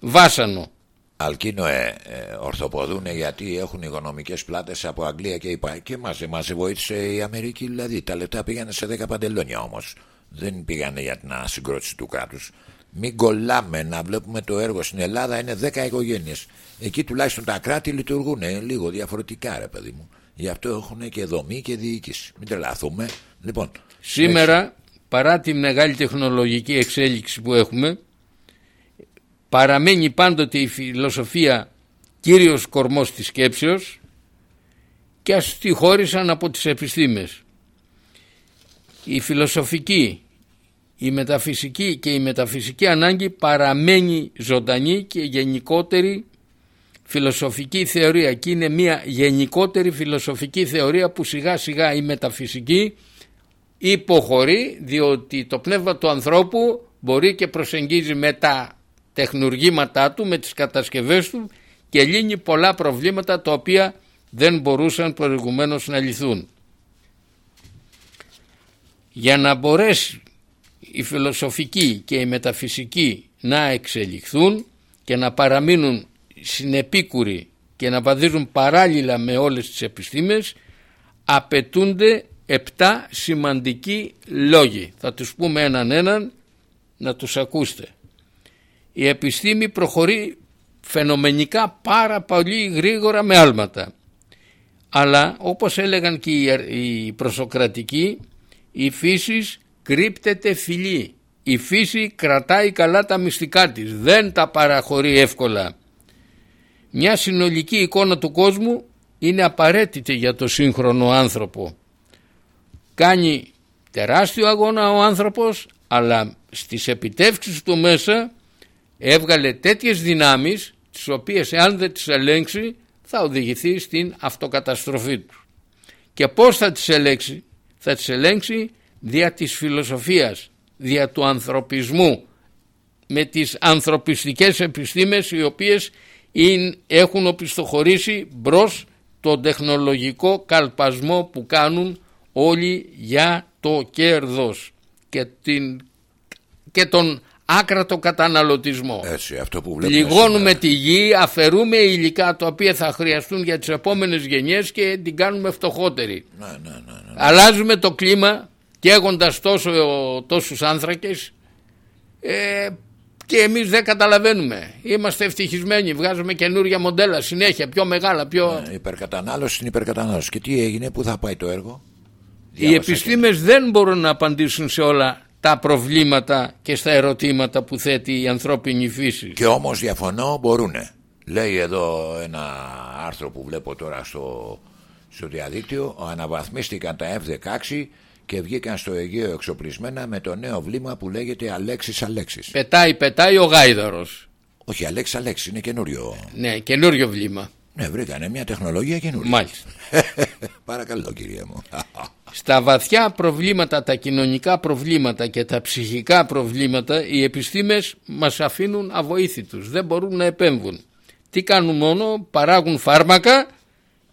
S2: βάσανο.
S1: Αλκίνο ε, ε, ορθοποδούνε γιατί έχουν οικονομικές πλάτες από Αγγλία και είπα και μας, μας βοήθησε η Αμερική δηλαδή τα λεφτά πήγανε σε 10 παντελόνια όμως δεν πήγανε για την ανασυγκρότηση του κράτους μην κολλάμε να βλέπουμε το έργο στην Ελλάδα είναι 10 οικογένειες εκεί τουλάχιστον τα κράτη λειτουργούν ε, λίγο διαφορετικά ρε παιδί μου γι' αυτό έχουν και δομή και διοίκηση μην τρελαθούμε λοιπόν
S2: Σήμερα, παρά τη μεγάλη τεχνολογική εξέλιξη που έχουμε, παραμένει πάντοτε η φιλοσοφία κύριος κορμός της σκέψεως και ας τη χώρισαν από τις επιστήμες. Η φιλοσοφική, η μεταφυσική και η μεταφυσική ανάγκη παραμένει ζωντανή και γενικότερη φιλοσοφική θεωρία και είναι μια γενικότερη φιλοσοφική θεωρία που σιγά σιγά η μεταφυσική υποχωρεί διότι το πνεύμα του ανθρώπου μπορεί και προσεγγίζει με τα τεχνουργήματά του, με τις κατασκευές του και λύνει πολλά προβλήματα τα οποία δεν μπορούσαν προηγουμένως να λυθούν. Για να μπορέσει η φιλοσοφική και η μεταφυσική να εξελιχθούν και να παραμείνουν συνεπίκουροι και να βαδίζουν παράλληλα με όλες τις επιστήμες απαιτούνται επτά σημαντικοί λόγοι. Θα τους πούμε έναν έναν να τους ακούσετε. Η επιστήμη προχωρεί φαινομενικά πάρα πολύ γρήγορα με άλματα. Αλλά όπως έλεγαν και οι προσοκρατικοί η φύση κρύπτεται φιλή. Η φύση κρατάει καλά τα μυστικά της, δεν τα παραχωρεί εύκολα. Μια συνολική εικόνα του κόσμου είναι απαραίτητη για το σύγχρονο άνθρωπο. Κάνει τεράστιο αγώνα ο άνθρωπος αλλά στις επιτεύξεις του μέσα έβγαλε τέτοιες δυνάμεις τις οποίες εάν δεν τις ελέγξει θα οδηγηθεί στην αυτοκαταστροφή του. Και πώς θα τις ελέγξει, θα τις ελέγξει δια της φιλοσοφίας, δια του ανθρωπισμού, με τις ανθρωπιστικές επιστήμες οι οποίες έχουν οπισθοχωρήσει μπρος τον τεχνολογικό καλπασμό που κάνουν όλοι για το κέρδος και, την, και τον άκρατο καταναλωτισμό.
S1: Έτσι, αυτό που βλέπουμε
S2: Λιγώνουμε
S1: σήμερα.
S2: τη γη, αφαιρούμε υλικά τα οποία θα χρειαστούν για τις επόμενες γενιές και την κάνουμε φτωχότερη.
S1: Ναι, ναι, ναι, ναι.
S2: Αλλάζουμε το κλίμα καίγοντας τόσο, τόσους άνθρακες ε, και εμείς δεν καταλαβαίνουμε. Είμαστε ευτυχισμένοι, βγάζουμε καινούργια μοντέλα συνέχεια, πιο μεγάλα, πιο...
S1: Ε, Υπερκατανάλωση στην υπερκατανάλωση. Και τι έγινε, πού θα πάει το έργο;
S2: Οι
S1: Διάβασα
S2: επιστήμες δεν μπορούν να απαντήσουν σε όλα τα προβλήματα και στα ερωτήματα που θέτει η ανθρώπινη φύση.
S1: Και όμως διαφωνώ μπορούνε. Λέει εδώ ένα άρθρο που βλέπω τώρα στο, στο διαδίκτυο αναβαθμίστηκαν τα F-16 και βγήκαν στο Αιγαίο εξοπλισμένα με το νέο βλήμα που λέγεται Αλέξης Αλέξης.
S2: Πετάει, πετάει ο γάιδαρος.
S1: Όχι Αλέξης Αλέξης είναι καινούριο.
S2: Ναι, καινούριο βλήμα.
S1: Ναι βρήκανε μια τεχνολογία καινούρια.
S2: Μάλιστα. <laughs>
S1: Παρακαλώ κυρία μου. <laughs>
S2: Στα βαθιά προβλήματα, τα κοινωνικά προβλήματα και τα ψυχικά προβλήματα οι επιστήμες μας αφήνουν αβοήθητους, δεν μπορούν να επέμβουν. Τι κάνουν μόνο, παράγουν φάρμακα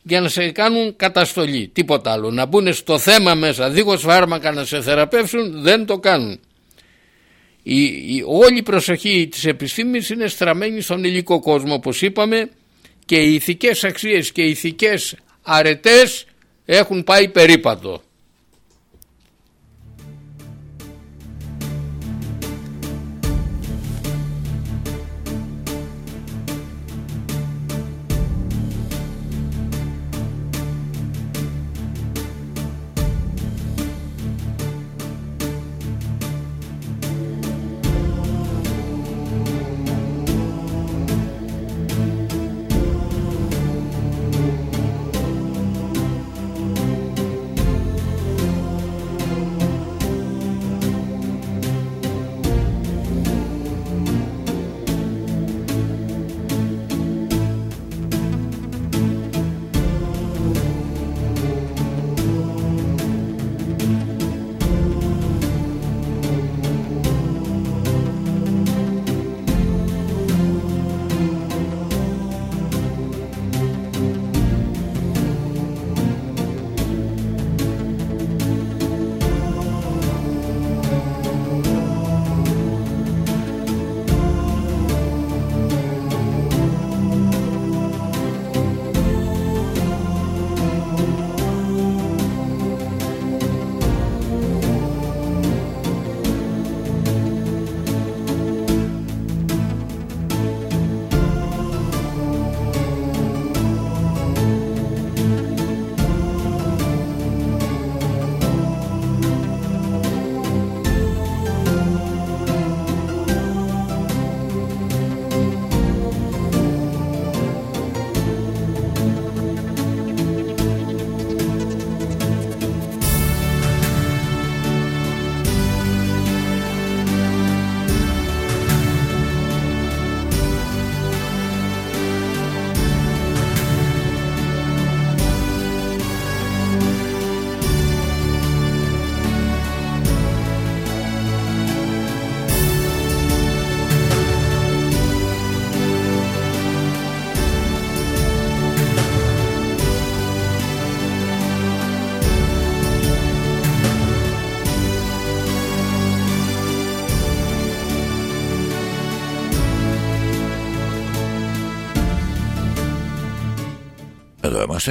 S2: για να σε κάνουν καταστολή, τίποτα άλλο. Να μπουν στο θέμα μέσα, δίχως φάρμακα να σε θεραπεύσουν, δεν το κάνουν. Η, η, όλη η προσοχή της επιστήμης είναι στραμμένη στον υλικό κόσμο όπως είπαμε και οι ηθικές αξίες και οι ηθικές αρετές έχουν πάει περίπατο.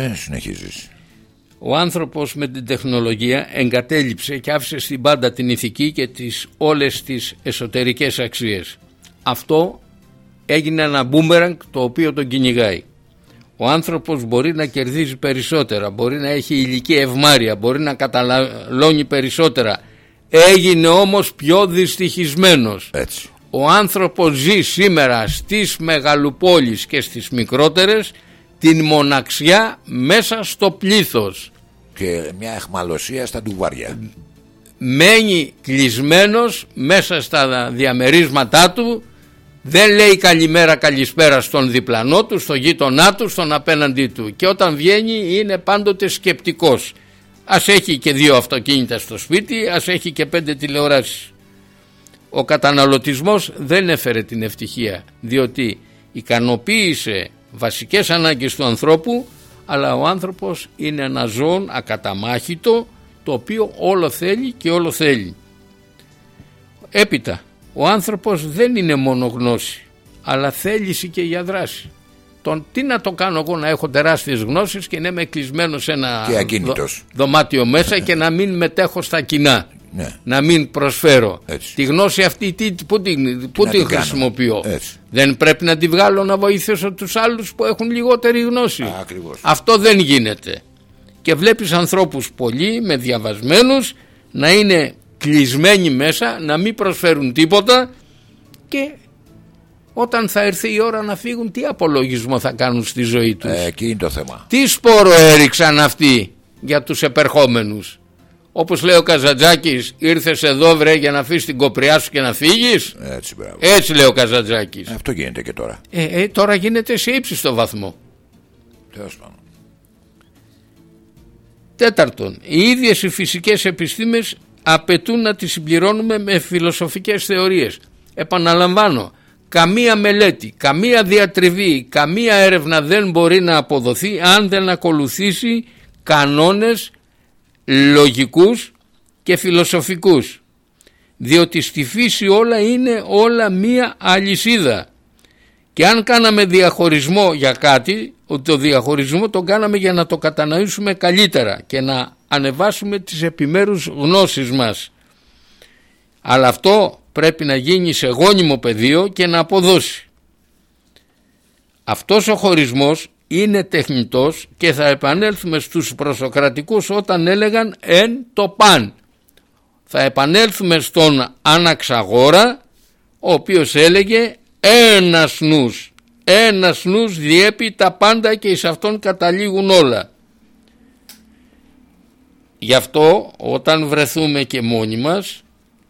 S1: Είμαστε, συνεχίζεις.
S2: Ο άνθρωπος με την τεχνολογία εγκατέλειψε και άφησε στην πάντα την ηθική και τις όλες τις εσωτερικές αξίες. Αυτό έγινε ένα μπούμεραγκ το οποίο τον κυνηγάει. Ο άνθρωπος μπορεί να κερδίζει περισσότερα, μπορεί να έχει ηλική ευμάρεια, μπορεί να καταλώνει περισσότερα. Έγινε όμως πιο δυστυχισμένος.
S1: Έτσι.
S2: Ο άνθρωπος ζει σήμερα στις μεγαλοπόλεις και στις μικρότερες την μοναξιά μέσα στο πλήθος.
S1: Και μια εχμαλωσία στα ντουβάρια.
S2: Μένει κλεισμένος μέσα στα διαμερίσματά του δεν λέει καλημέρα καλησπέρα στον διπλανό του, στον γείτονά του, στον απέναντί του και όταν βγαίνει είναι πάντοτε σκεπτικός. Ας έχει και δύο αυτοκίνητα στο σπίτι, ας έχει και πέντε τηλεοράσεις. Ο καταναλωτισμός δεν έφερε την ευτυχία διότι ικανοποίησε βασικές ανάγκες του ανθρώπου αλλά ο άνθρωπος είναι ένα ζώο ακαταμάχητο το οποίο όλο θέλει και όλο θέλει. Έπειτα ο άνθρωπος δεν είναι μόνο γνώση αλλά θέληση και για δράση. Τον, τι να το κάνω εγώ να έχω τεράστιες γνώσεις και να είμαι κλεισμένος σε ένα
S1: Και
S2: δω-
S1: ακίνητος.
S2: δωμάτιο μέσα και να μην μετέχω στα κοινά;
S1: Ναι.
S2: Να μην προσφέρω.
S1: Έτσι.
S2: Τη γνώση αυτή τι, πού την, πού
S1: να
S2: την
S1: την κάνω.
S2: χρησιμοποιώ;
S1: Έτσι.
S2: Δεν πρέπει να τη βγάλω να βοηθήσω τους άλλους που έχουν λιγότερη γνώση.
S1: Α, ακριβώς.
S2: Αυτό δεν γίνεται. Και βλέπεις ανθρώπους πολλοί με διαβασμένους να είναι κλεισμένοι μέσα, να μην προσφέρουν τίποτα και όταν θα έρθει η ώρα να φύγουν τι απολογισμό θα κάνουν στη ζωή τους;
S1: Ε, εκεί είναι το θέμα.
S2: Τι σπόρο έριξαν αυτοί για τους επερχόμενους; Όπως λέει ο Καζατζάκης ήρθες εδώ βρε για να αφήσεις την κοπριά σου και να φύγεις.
S1: Έτσι, μπράβο.
S2: Έτσι λέει ο Καζατζάκης.
S1: Αυτό γίνεται και τώρα.
S2: Ε, ε, τώρα γίνεται σε ύψιστο βαθμό.
S1: Τέλος πάντων.
S2: Τέταρτον, οι ίδιες οι φυσικές επιστήμες απαιτούν να τις συμπληρώνουμε με φιλοσοφικές θεωρίες. Επαναλαμβάνω, καμία μελέτη, καμία διατριβή, καμία έρευνα δεν μπορεί να αποδοθεί αν δεν ακολουθήσει κανόνες λογικούς και φιλοσοφικούς. Διότι στη φύση όλα είναι όλα μία αλυσίδα. Και αν κάναμε διαχωρισμό για κάτι, ότι το διαχωρισμό τον κάναμε για να το κατανοήσουμε καλύτερα και να ανεβάσουμε τις επιμέρους γνώσεις μας. Αλλά αυτό πρέπει να γίνει σε γόνιμο πεδίο και να αποδώσει. Αυτός ο χωρισμός είναι τεχνητός και θα επανέλθουμε στους προσοκρατικούς όταν έλεγαν εν το παν. Θα επανέλθουμε στον Αναξαγόρα ο οποίος έλεγε ένας νους. Ένας νους διέπει τα πάντα και εις αυτόν καταλήγουν όλα. Γι' αυτό όταν βρεθούμε και μόνοι μας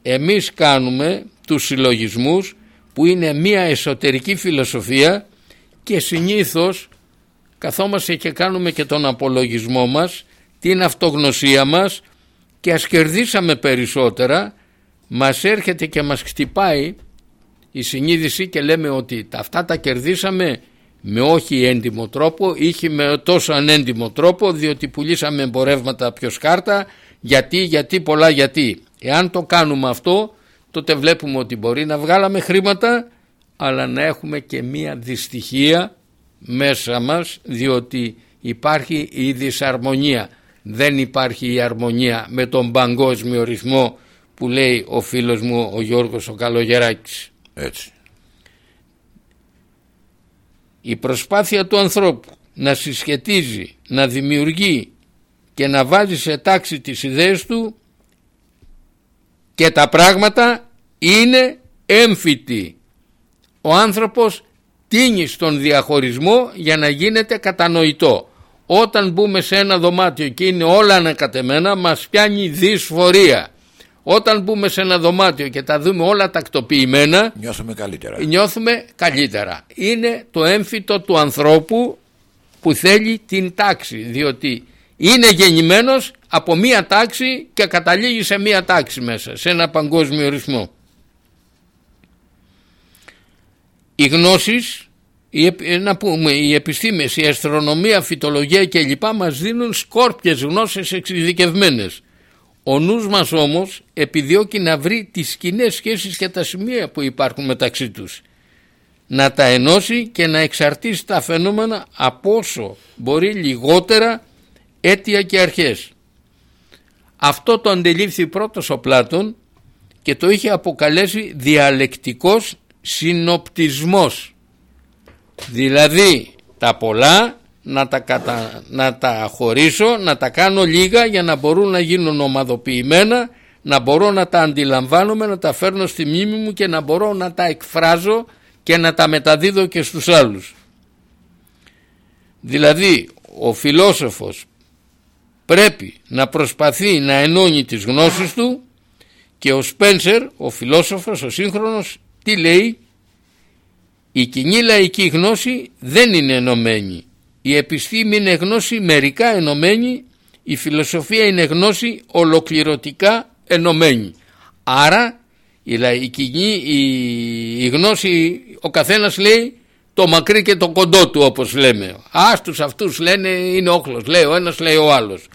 S2: εμείς κάνουμε τους συλλογισμούς που είναι μια εσωτερική φιλοσοφία και συνήθως καθόμαστε και κάνουμε και τον απολογισμό μας, την αυτογνωσία μας και ας κερδίσαμε περισσότερα μας έρχεται και μας χτυπάει η συνείδηση και λέμε ότι τα αυτά τα κερδίσαμε με όχι έντιμο τρόπο ή με τόσο ανέντιμο τρόπο διότι πουλήσαμε εμπορεύματα πιο σκάρτα γιατί, γιατί, πολλά γιατί. Εάν το κάνουμε αυτό τότε βλέπουμε ότι μπορεί να βγάλαμε χρήματα αλλά να έχουμε και μία δυστυχία μέσα μας διότι υπάρχει η δυσαρμονία. Δεν υπάρχει η αρμονία με τον παγκόσμιο ρυθμό που λέει ο φίλος μου ο Γιώργος ο Καλογεράκης.
S1: Έτσι.
S2: Η προσπάθεια του ανθρώπου να συσχετίζει, να δημιουργεί και να βάζει σε τάξη τις ιδέες του και τα πράγματα είναι έμφυτη. Ο άνθρωπος τίνει στον διαχωρισμό για να γίνεται κατανοητό. Όταν μπούμε σε ένα δωμάτιο και είναι όλα ανακατεμένα μας πιάνει δυσφορία. Όταν μπούμε σε ένα δωμάτιο και τα δούμε όλα τακτοποιημένα
S1: Νιώθουμε καλύτερα.
S2: νιώθουμε καλύτερα. Είναι το έμφυτο του ανθρώπου που θέλει την τάξη διότι είναι γεννημένος από μία τάξη και καταλήγει σε μία τάξη μέσα, σε ένα παγκόσμιο ρυθμό. Οι γνώσεις, οι, επ- ε, να πούμε, οι επιστήμες, η αστρονομία, φυτολογία κλπ. μας δίνουν σκόρπιες γνώσεις εξειδικευμένες. Ο νους μας όμως επιδιώκει να βρει τις κοινές σχέσεις και τα σημεία που υπάρχουν μεταξύ τους. να τα ενώσει και να εξαρτήσει τα φαινόμενα από όσο μπορεί λιγότερα αίτια και αρχές. Αυτό το αντελήφθη πρώτος ο Πλάτων και το είχε αποκαλέσει διαλεκτικός συνοπτισμός. Δηλαδή τα πολλά να τα, κατα... να τα χωρίσω, να τα κάνω λίγα για να μπορούν να γίνουν ομαδοποιημένα, να μπορώ να τα αντιλαμβάνομαι, να τα φέρνω στη μνήμη μου και να μπορώ να τα εκφράζω και να τα μεταδίδω και στους άλλους. Δηλαδή ο φιλόσοφος πρέπει να προσπαθεί να ενώνει τις γνώσεις του και ο Σπένσερ, ο φιλόσοφος, ο σύγχρονος, τι λέει; Η κοινή λαϊκή γνώση δεν είναι ενωμένη. Η επιστήμη είναι γνώση μερικά ενωμένη, η φιλοσοφία είναι γνώση ολοκληρωτικά ενωμένη. Άρα η, λαϊκή, η, η γνώση ο καθένας λέει το μακρύ και το κοντό του όπως λέμε. Άστους αυτούς λένε είναι όχλος, λέει ο ένας λέει ο άλλος.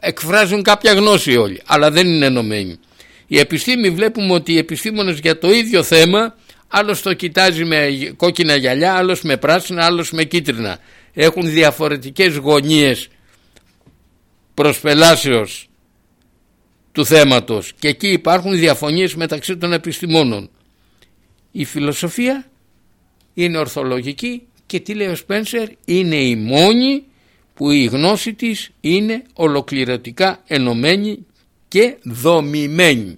S2: Εκφράζουν κάποια γνώση όλοι, αλλά δεν είναι ενωμένοι. Η επιστήμη βλέπουμε ότι οι επιστήμονες για το ίδιο θέμα άλλος το κοιτάζει με κόκκινα γυαλιά, άλλος με πράσινα, άλλος με κίτρινα. Έχουν διαφορετικές γωνίες προσπελάσεως του θέματος και εκεί υπάρχουν διαφωνίες μεταξύ των επιστημόνων. Η φιλοσοφία είναι ορθολογική και τι λέει ο Σπένσερ είναι η μόνη που η γνώση της είναι ολοκληρωτικά ενωμένη και δομημένη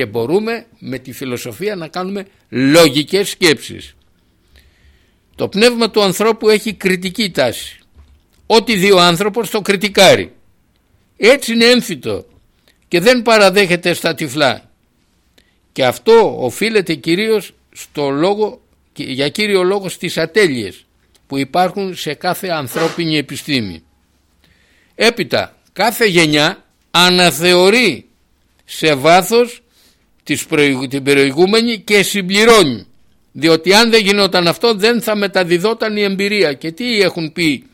S2: και μπορούμε με τη φιλοσοφία να κάνουμε λογικές σκέψεις. Το πνεύμα του ανθρώπου έχει κριτική τάση. Ό,τι δει ο άνθρωπος το κριτικάρει. Έτσι είναι έμφυτο και δεν παραδέχεται στα τυφλά. Και αυτό οφείλεται κυρίως στο λόγο, για κύριο λόγο στις ατέλειες που υπάρχουν σε κάθε ανθρώπινη επιστήμη. Έπειτα κάθε γενιά αναθεωρεί σε βάθος την προηγούμενη και συμπληρώνει. Διότι αν δεν γινόταν αυτό δεν θα μεταδιδόταν η εμπειρία. Και τι έχουν πει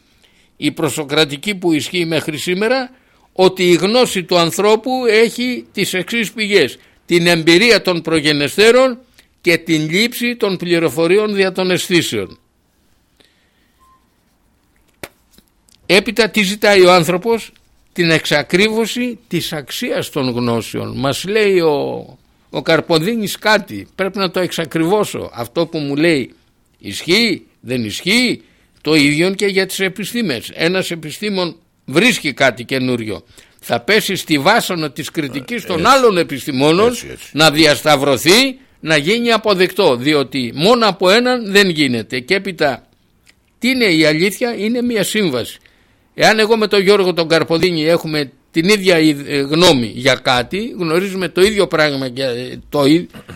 S2: οι προσοκρατικοί που ισχύει μέχρι σήμερα; Ότι η γνώση του ανθρώπου έχει τις εξής πηγές. Την εμπειρία των προγενεστέρων και την λήψη των πληροφοριών δια των αισθήσεων. Έπειτα τι ζητάει ο άνθρωπος; Την εξακρίβωση της αξίας των γνώσεων. Μας λέει ο, ο Καρποδίνης κάτι, πρέπει να το εξακριβώσω. Αυτό που μου λέει ισχύει, δεν ισχύει, το ίδιο και για τις επιστήμες. Ένας επιστήμον βρίσκει κάτι καινούριο. Θα πέσει στη βάσανα της κριτικής των άλλων επιστημόνων να διασταυρωθεί, να γίνει αποδεκτό. Διότι μόνο από έναν δεν γίνεται. Και έπειτα τι είναι η αλήθεια, είναι μια σύμβαση. Εάν εγώ με τον Γιώργο τον Καρποδίνη έχουμε την ίδια ε, γνώμη για κάτι, γνωρίζουμε το ίδιο πράγμα και ε, το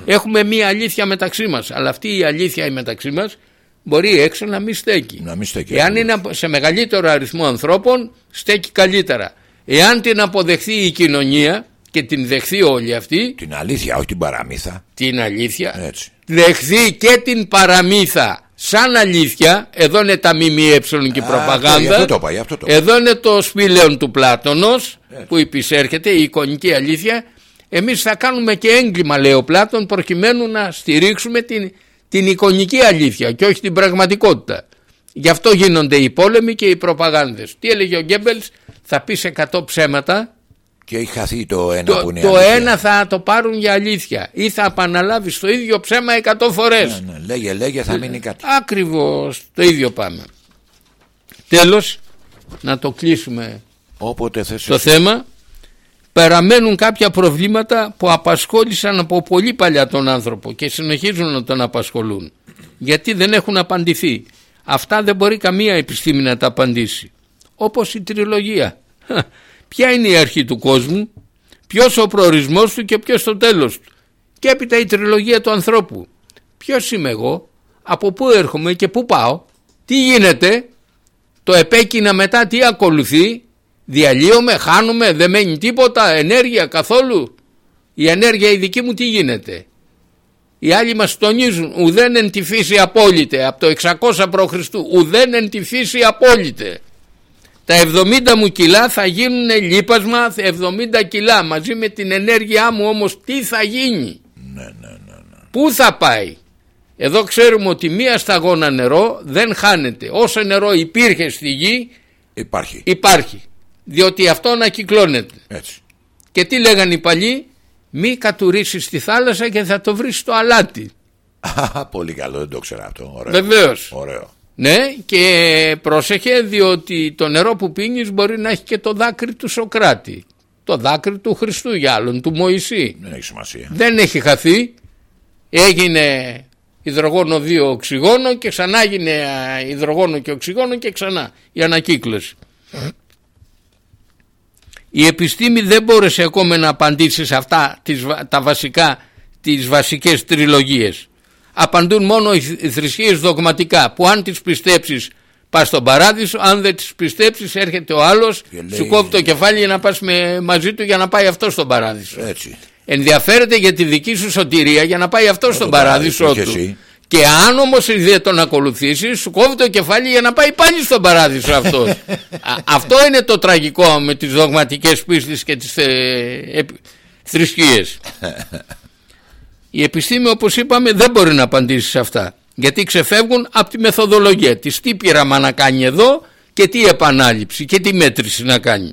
S2: έχουμε μία αλήθεια μεταξύ μας. Αλλά αυτή η αλήθεια η μεταξύ μας μπορεί έξω να μην στέκει.
S1: Να μην στέκει
S2: Εάν είναι σε μεγαλύτερο αριθμό ανθρώπων, στέκει καλύτερα. Εάν την αποδεχθεί η κοινωνία και την δεχθεί όλη αυτή.
S1: Την αλήθεια, όχι την παραμύθα.
S2: Την αλήθεια.
S1: Έτσι.
S2: Δεχθεί και την παραμύθα σαν αλήθεια, εδώ είναι τα ΜΜΕ και η προπαγάνδα,
S1: αυτό το είπα, αυτό το είπα.
S2: εδώ είναι το σπήλαιο του Πλάτωνος που υπησέρχεται, η εικονική αλήθεια. Εμείς θα κάνουμε και έγκλημα λέει ο Πλάτων προκειμένου να στηρίξουμε την, την εικονική αλήθεια και όχι την πραγματικότητα. Γι' αυτό γίνονται οι πόλεμοι και οι προπαγάνδες. Τι έλεγε ο Γκέμπελς, θα πεις 100 ψέματα
S1: Και έχει χαθεί το ένα
S2: το,
S1: που είναι
S2: το
S1: αλήθεια.
S2: ένα θα το πάρουν για αλήθεια ή θα επαναλάβεις το ίδιο ψέμα 100 φορές.
S1: Ναι, ναι, λέγε, λέγε, θα μείνει κάτι.
S2: Ακριβώς το ίδιο πάμε. Τέλος, να το κλείσουμε
S1: Όποτε θες
S2: το
S1: εσύ.
S2: θέμα. Παραμένουν κάποια προβλήματα που απασχόλησαν από πολύ παλιά τον άνθρωπο και συνεχίζουν να τον απασχολούν. Γιατί δεν έχουν απαντηθεί. Αυτά δεν μπορεί καμία επιστήμη να τα απαντήσει. Όπως η τριλογία. Ποια είναι η αρχή του κόσμου, ποιος ο προορισμός του και ποιος το τέλος του. Και έπειτα η τριλογία του ανθρώπου. Ποιος είμαι εγώ, από πού έρχομαι και πού πάω, τι γίνεται, το επέκεινα μετά τι ακολουθεί, διαλύομαι, χάνομαι, δεν μένει τίποτα, ενέργεια καθόλου. Η ενέργεια η δική μου τι γίνεται. Οι άλλοι μας τονίζουν ουδέν εν τη φύση απόλυτε από το 600 π.Χ. ουδέν εν τη φύση απόλυτε. Τα 70 μου κιλά θα γίνουν λίπασμα 70 κιλά μαζί με την ενέργειά μου όμως τι θα γίνει;
S1: Ναι, ναι, ναι, ναι.
S2: Πού θα πάει; Εδώ ξέρουμε ότι μία σταγόνα νερό δεν χάνεται. Όσο νερό υπήρχε στη γη
S1: Υπάρχει.
S2: υπάρχει. Διότι αυτό ανακυκλώνεται.
S1: Έτσι.
S2: Και τι λέγανε οι παλιοί, μη κατουρίσεις στη θάλασσα και θα το βρεις στο αλάτι.
S1: Πολύ καλό, δεν το ξέρω αυτό. Ωραίο.
S2: Βεβαίως.
S1: Ωραίο.
S2: Ναι και πρόσεχε διότι το νερό που πίνεις μπορεί να έχει και το δάκρυ του Σοκράτη. Το δάκρυ του Χριστού για άλλον, του Μωυσή.
S1: Δεν έχει σημασία.
S2: Δεν έχει χαθεί. Έγινε υδρογόνο 2 οξυγόνο και ξανά έγινε α, υδρογόνο και οξυγόνο και ξανά η ανακύκλωση. Η επιστήμη δεν μπόρεσε ακόμα να απαντήσει σε αυτά τις, βα- τα βασικά, τις βασικές τριλογίες. Απαντούν μόνο οι θ- οι θρησκείες δογματικά που αν τις πιστέψεις πας στον παράδεισο, αν δεν τις πιστέψεις έρχεται ο άλλος,
S1: Και λέει-
S2: σου κόβει το κεφάλι για να πας με, μαζί του για να πάει αυτό στον παράδεισο
S1: Έτσι.
S2: ενδιαφέρεται για τη δική σου σωτηρία για να πάει αυτό στον
S1: παράδεισο
S2: παράδεισό
S1: και
S2: του.
S1: εσύ.
S2: Και αν όμως δεν τον ακολουθήσει, σου κόβει το κεφάλι για να πάει πάλι στον παράδεισο αυτός. <laughs> αυτό είναι το τραγικό με τις δογματικές πίστες και τις ε, θρησκείες. <laughs> Η επιστήμη όπως είπαμε δεν μπορεί να απαντήσει σε αυτά γιατί ξεφεύγουν από τη μεθοδολογία της τι πείραμα να κάνει εδώ και τι επανάληψη και τι μέτρηση να κάνει.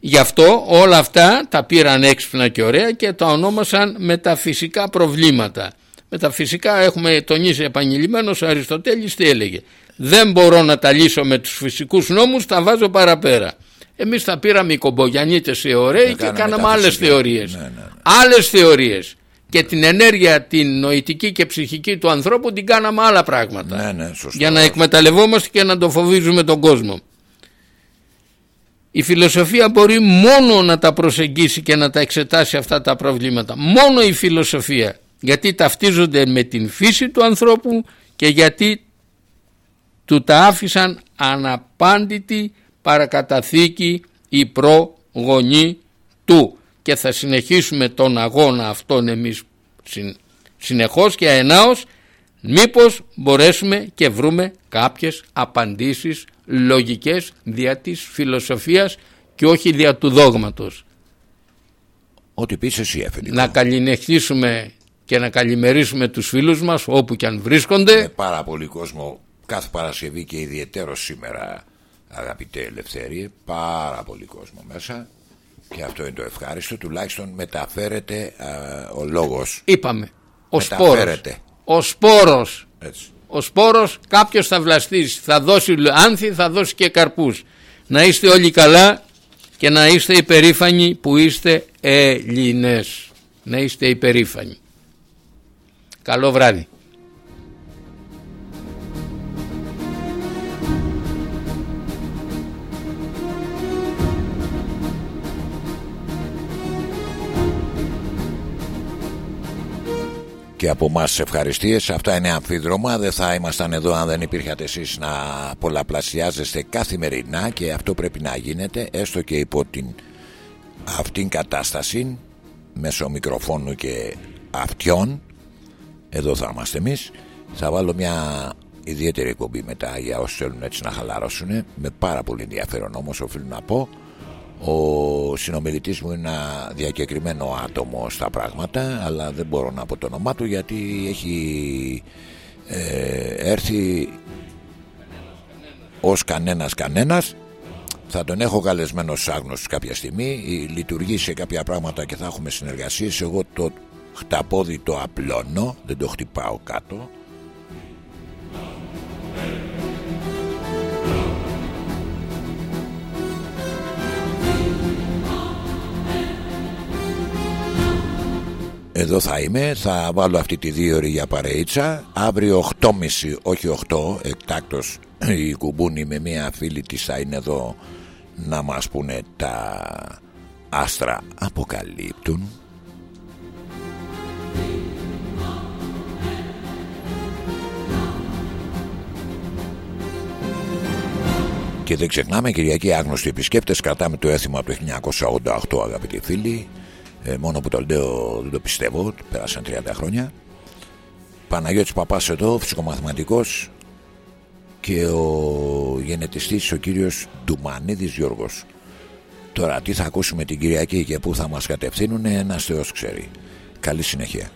S2: Γι' αυτό όλα αυτά τα πήραν έξυπνα και ωραία και τα ονόμασαν μεταφυσικά προβλήματα. Μεταφυσικά έχουμε τονίσει επανειλημμένος ο Αριστοτέλης τι έλεγε. Δεν μπορώ να τα λύσω με τους φυσικούς νόμους, τα βάζω παραπέρα. Εμείς τα πήραμε οι κομπογιανίτες οι ωραίοι και
S1: κάναμε
S2: κάναμε
S1: τα
S2: άλλες
S1: φυσικά.
S2: θεωρίες.
S1: Ναι, ναι, ναι.
S2: Άλλες θεωρίες. Και την ενέργεια την νοητική και ψυχική του ανθρώπου την κάναμε άλλα πράγματα.
S1: Ναι, ναι, σωστό.
S2: Για να εκμεταλλευόμαστε και να το φοβίζουμε τον κόσμο. Η φιλοσοφία μπορεί μόνο να τα προσεγγίσει και να τα εξετάσει αυτά τα προβλήματα. Μόνο η φιλοσοφία. Γιατί ταυτίζονται με την φύση του ανθρώπου και γιατί του τα άφησαν αναπάντητη παρακαταθήκη οι προγονεί του. Και θα συνεχίσουμε τον αγώνα αυτόν εμείς συν- συνεχώς και αενάως μήπως μπορέσουμε και βρούμε κάποιες απαντήσεις λογικές δια της φιλοσοφίας και όχι δια του δόγματος.
S1: Ό,τι πεις εσύ έφερε.
S2: Να καληνεχθήσουμε και να καλημερίσουμε τους φίλους μας όπου και αν βρίσκονται.
S1: Με πάρα πολύ κόσμο κάθε Παρασκευή και ιδιαίτερος σήμερα αγαπητέ Ελευθέρη πάρα πολύ κόσμο μέσα και αυτό είναι το ευχάριστο τουλάχιστον μεταφέρεται α, ο λόγος
S2: Είπαμε, ο σπόρος.
S1: Μεταφέρεται.
S2: Ο σπόρος.
S1: έτσι.
S2: Ο σπόρος κάποιος θα βλαστήσει, θα δώσει άνθη, θα δώσει και καρπούς. Να είστε όλοι καλά και να είστε υπερήφανοι που είστε Έλληνες. Να είστε υπερήφανοι. Καλό βράδυ.
S1: Και από εμάς ευχαριστίες. Αυτά είναι αμφίδρομα. Δεν θα ήμασταν εδώ αν δεν υπήρχατε εσείς Να πολλαπλασιάζεστε καθημερινά Και αυτό πρέπει να γίνεται Έστω και υπό την Αυτήν κατάσταση Μέσω μικροφόνου και αυτιών. Εδώ θα είμαστε εμείς. Θα βάλω μια ιδιαίτερη εκπομπή μετά Για όσους θέλουν έτσι να χαλαρώσουν Με πάρα πολύ ενδιαφέρον όμως οφείλω να πω ο συνομιλητής μου είναι ένα διακεκριμένο άτομο στα πράγματα αλλά δεν μπορώ να πω το όνομά του γιατί έχει ε, έρθει ως κανένας κανένας. Θα τον έχω καλεσμένο ως άγνωστος κάποια στιγμή. Ή λειτουργεί σε κάποια πράγματα και θα έχουμε συνεργασίες. Εγώ το χταπόδι το απλώνω δεν το χτυπάω κάτω Εδώ θα είμαι, θα βάλω αυτή τη δύο ώρη για παρεΐτσα Αύριο 8.30, όχι 8, εκτάκτος. Η κουμπούνη με μια φίλη της θα είναι εδώ να μας πούνε τα άστρα αποκαλύπτουν. Και δεν ξεχνάμε Κυριακή άγνωστοι επισκέπτες Κρατάμε το έθιμο από το 1988 αγαπητοί φίλοι ε, Μόνο που το λέω δεν το πιστεύω Πέρασαν 30 χρόνια. Παναγιώτης Παπάς εδώ Φυσικομαθηματικός Και ο γενετιστής ο κύριος Ντουμανίδης Γιώργος. Τώρα τι θα ακούσουμε την Κυριακή Και πού θα μας κατευθύνουν Ένας Θεός ξέρει. Καλή συνέχεια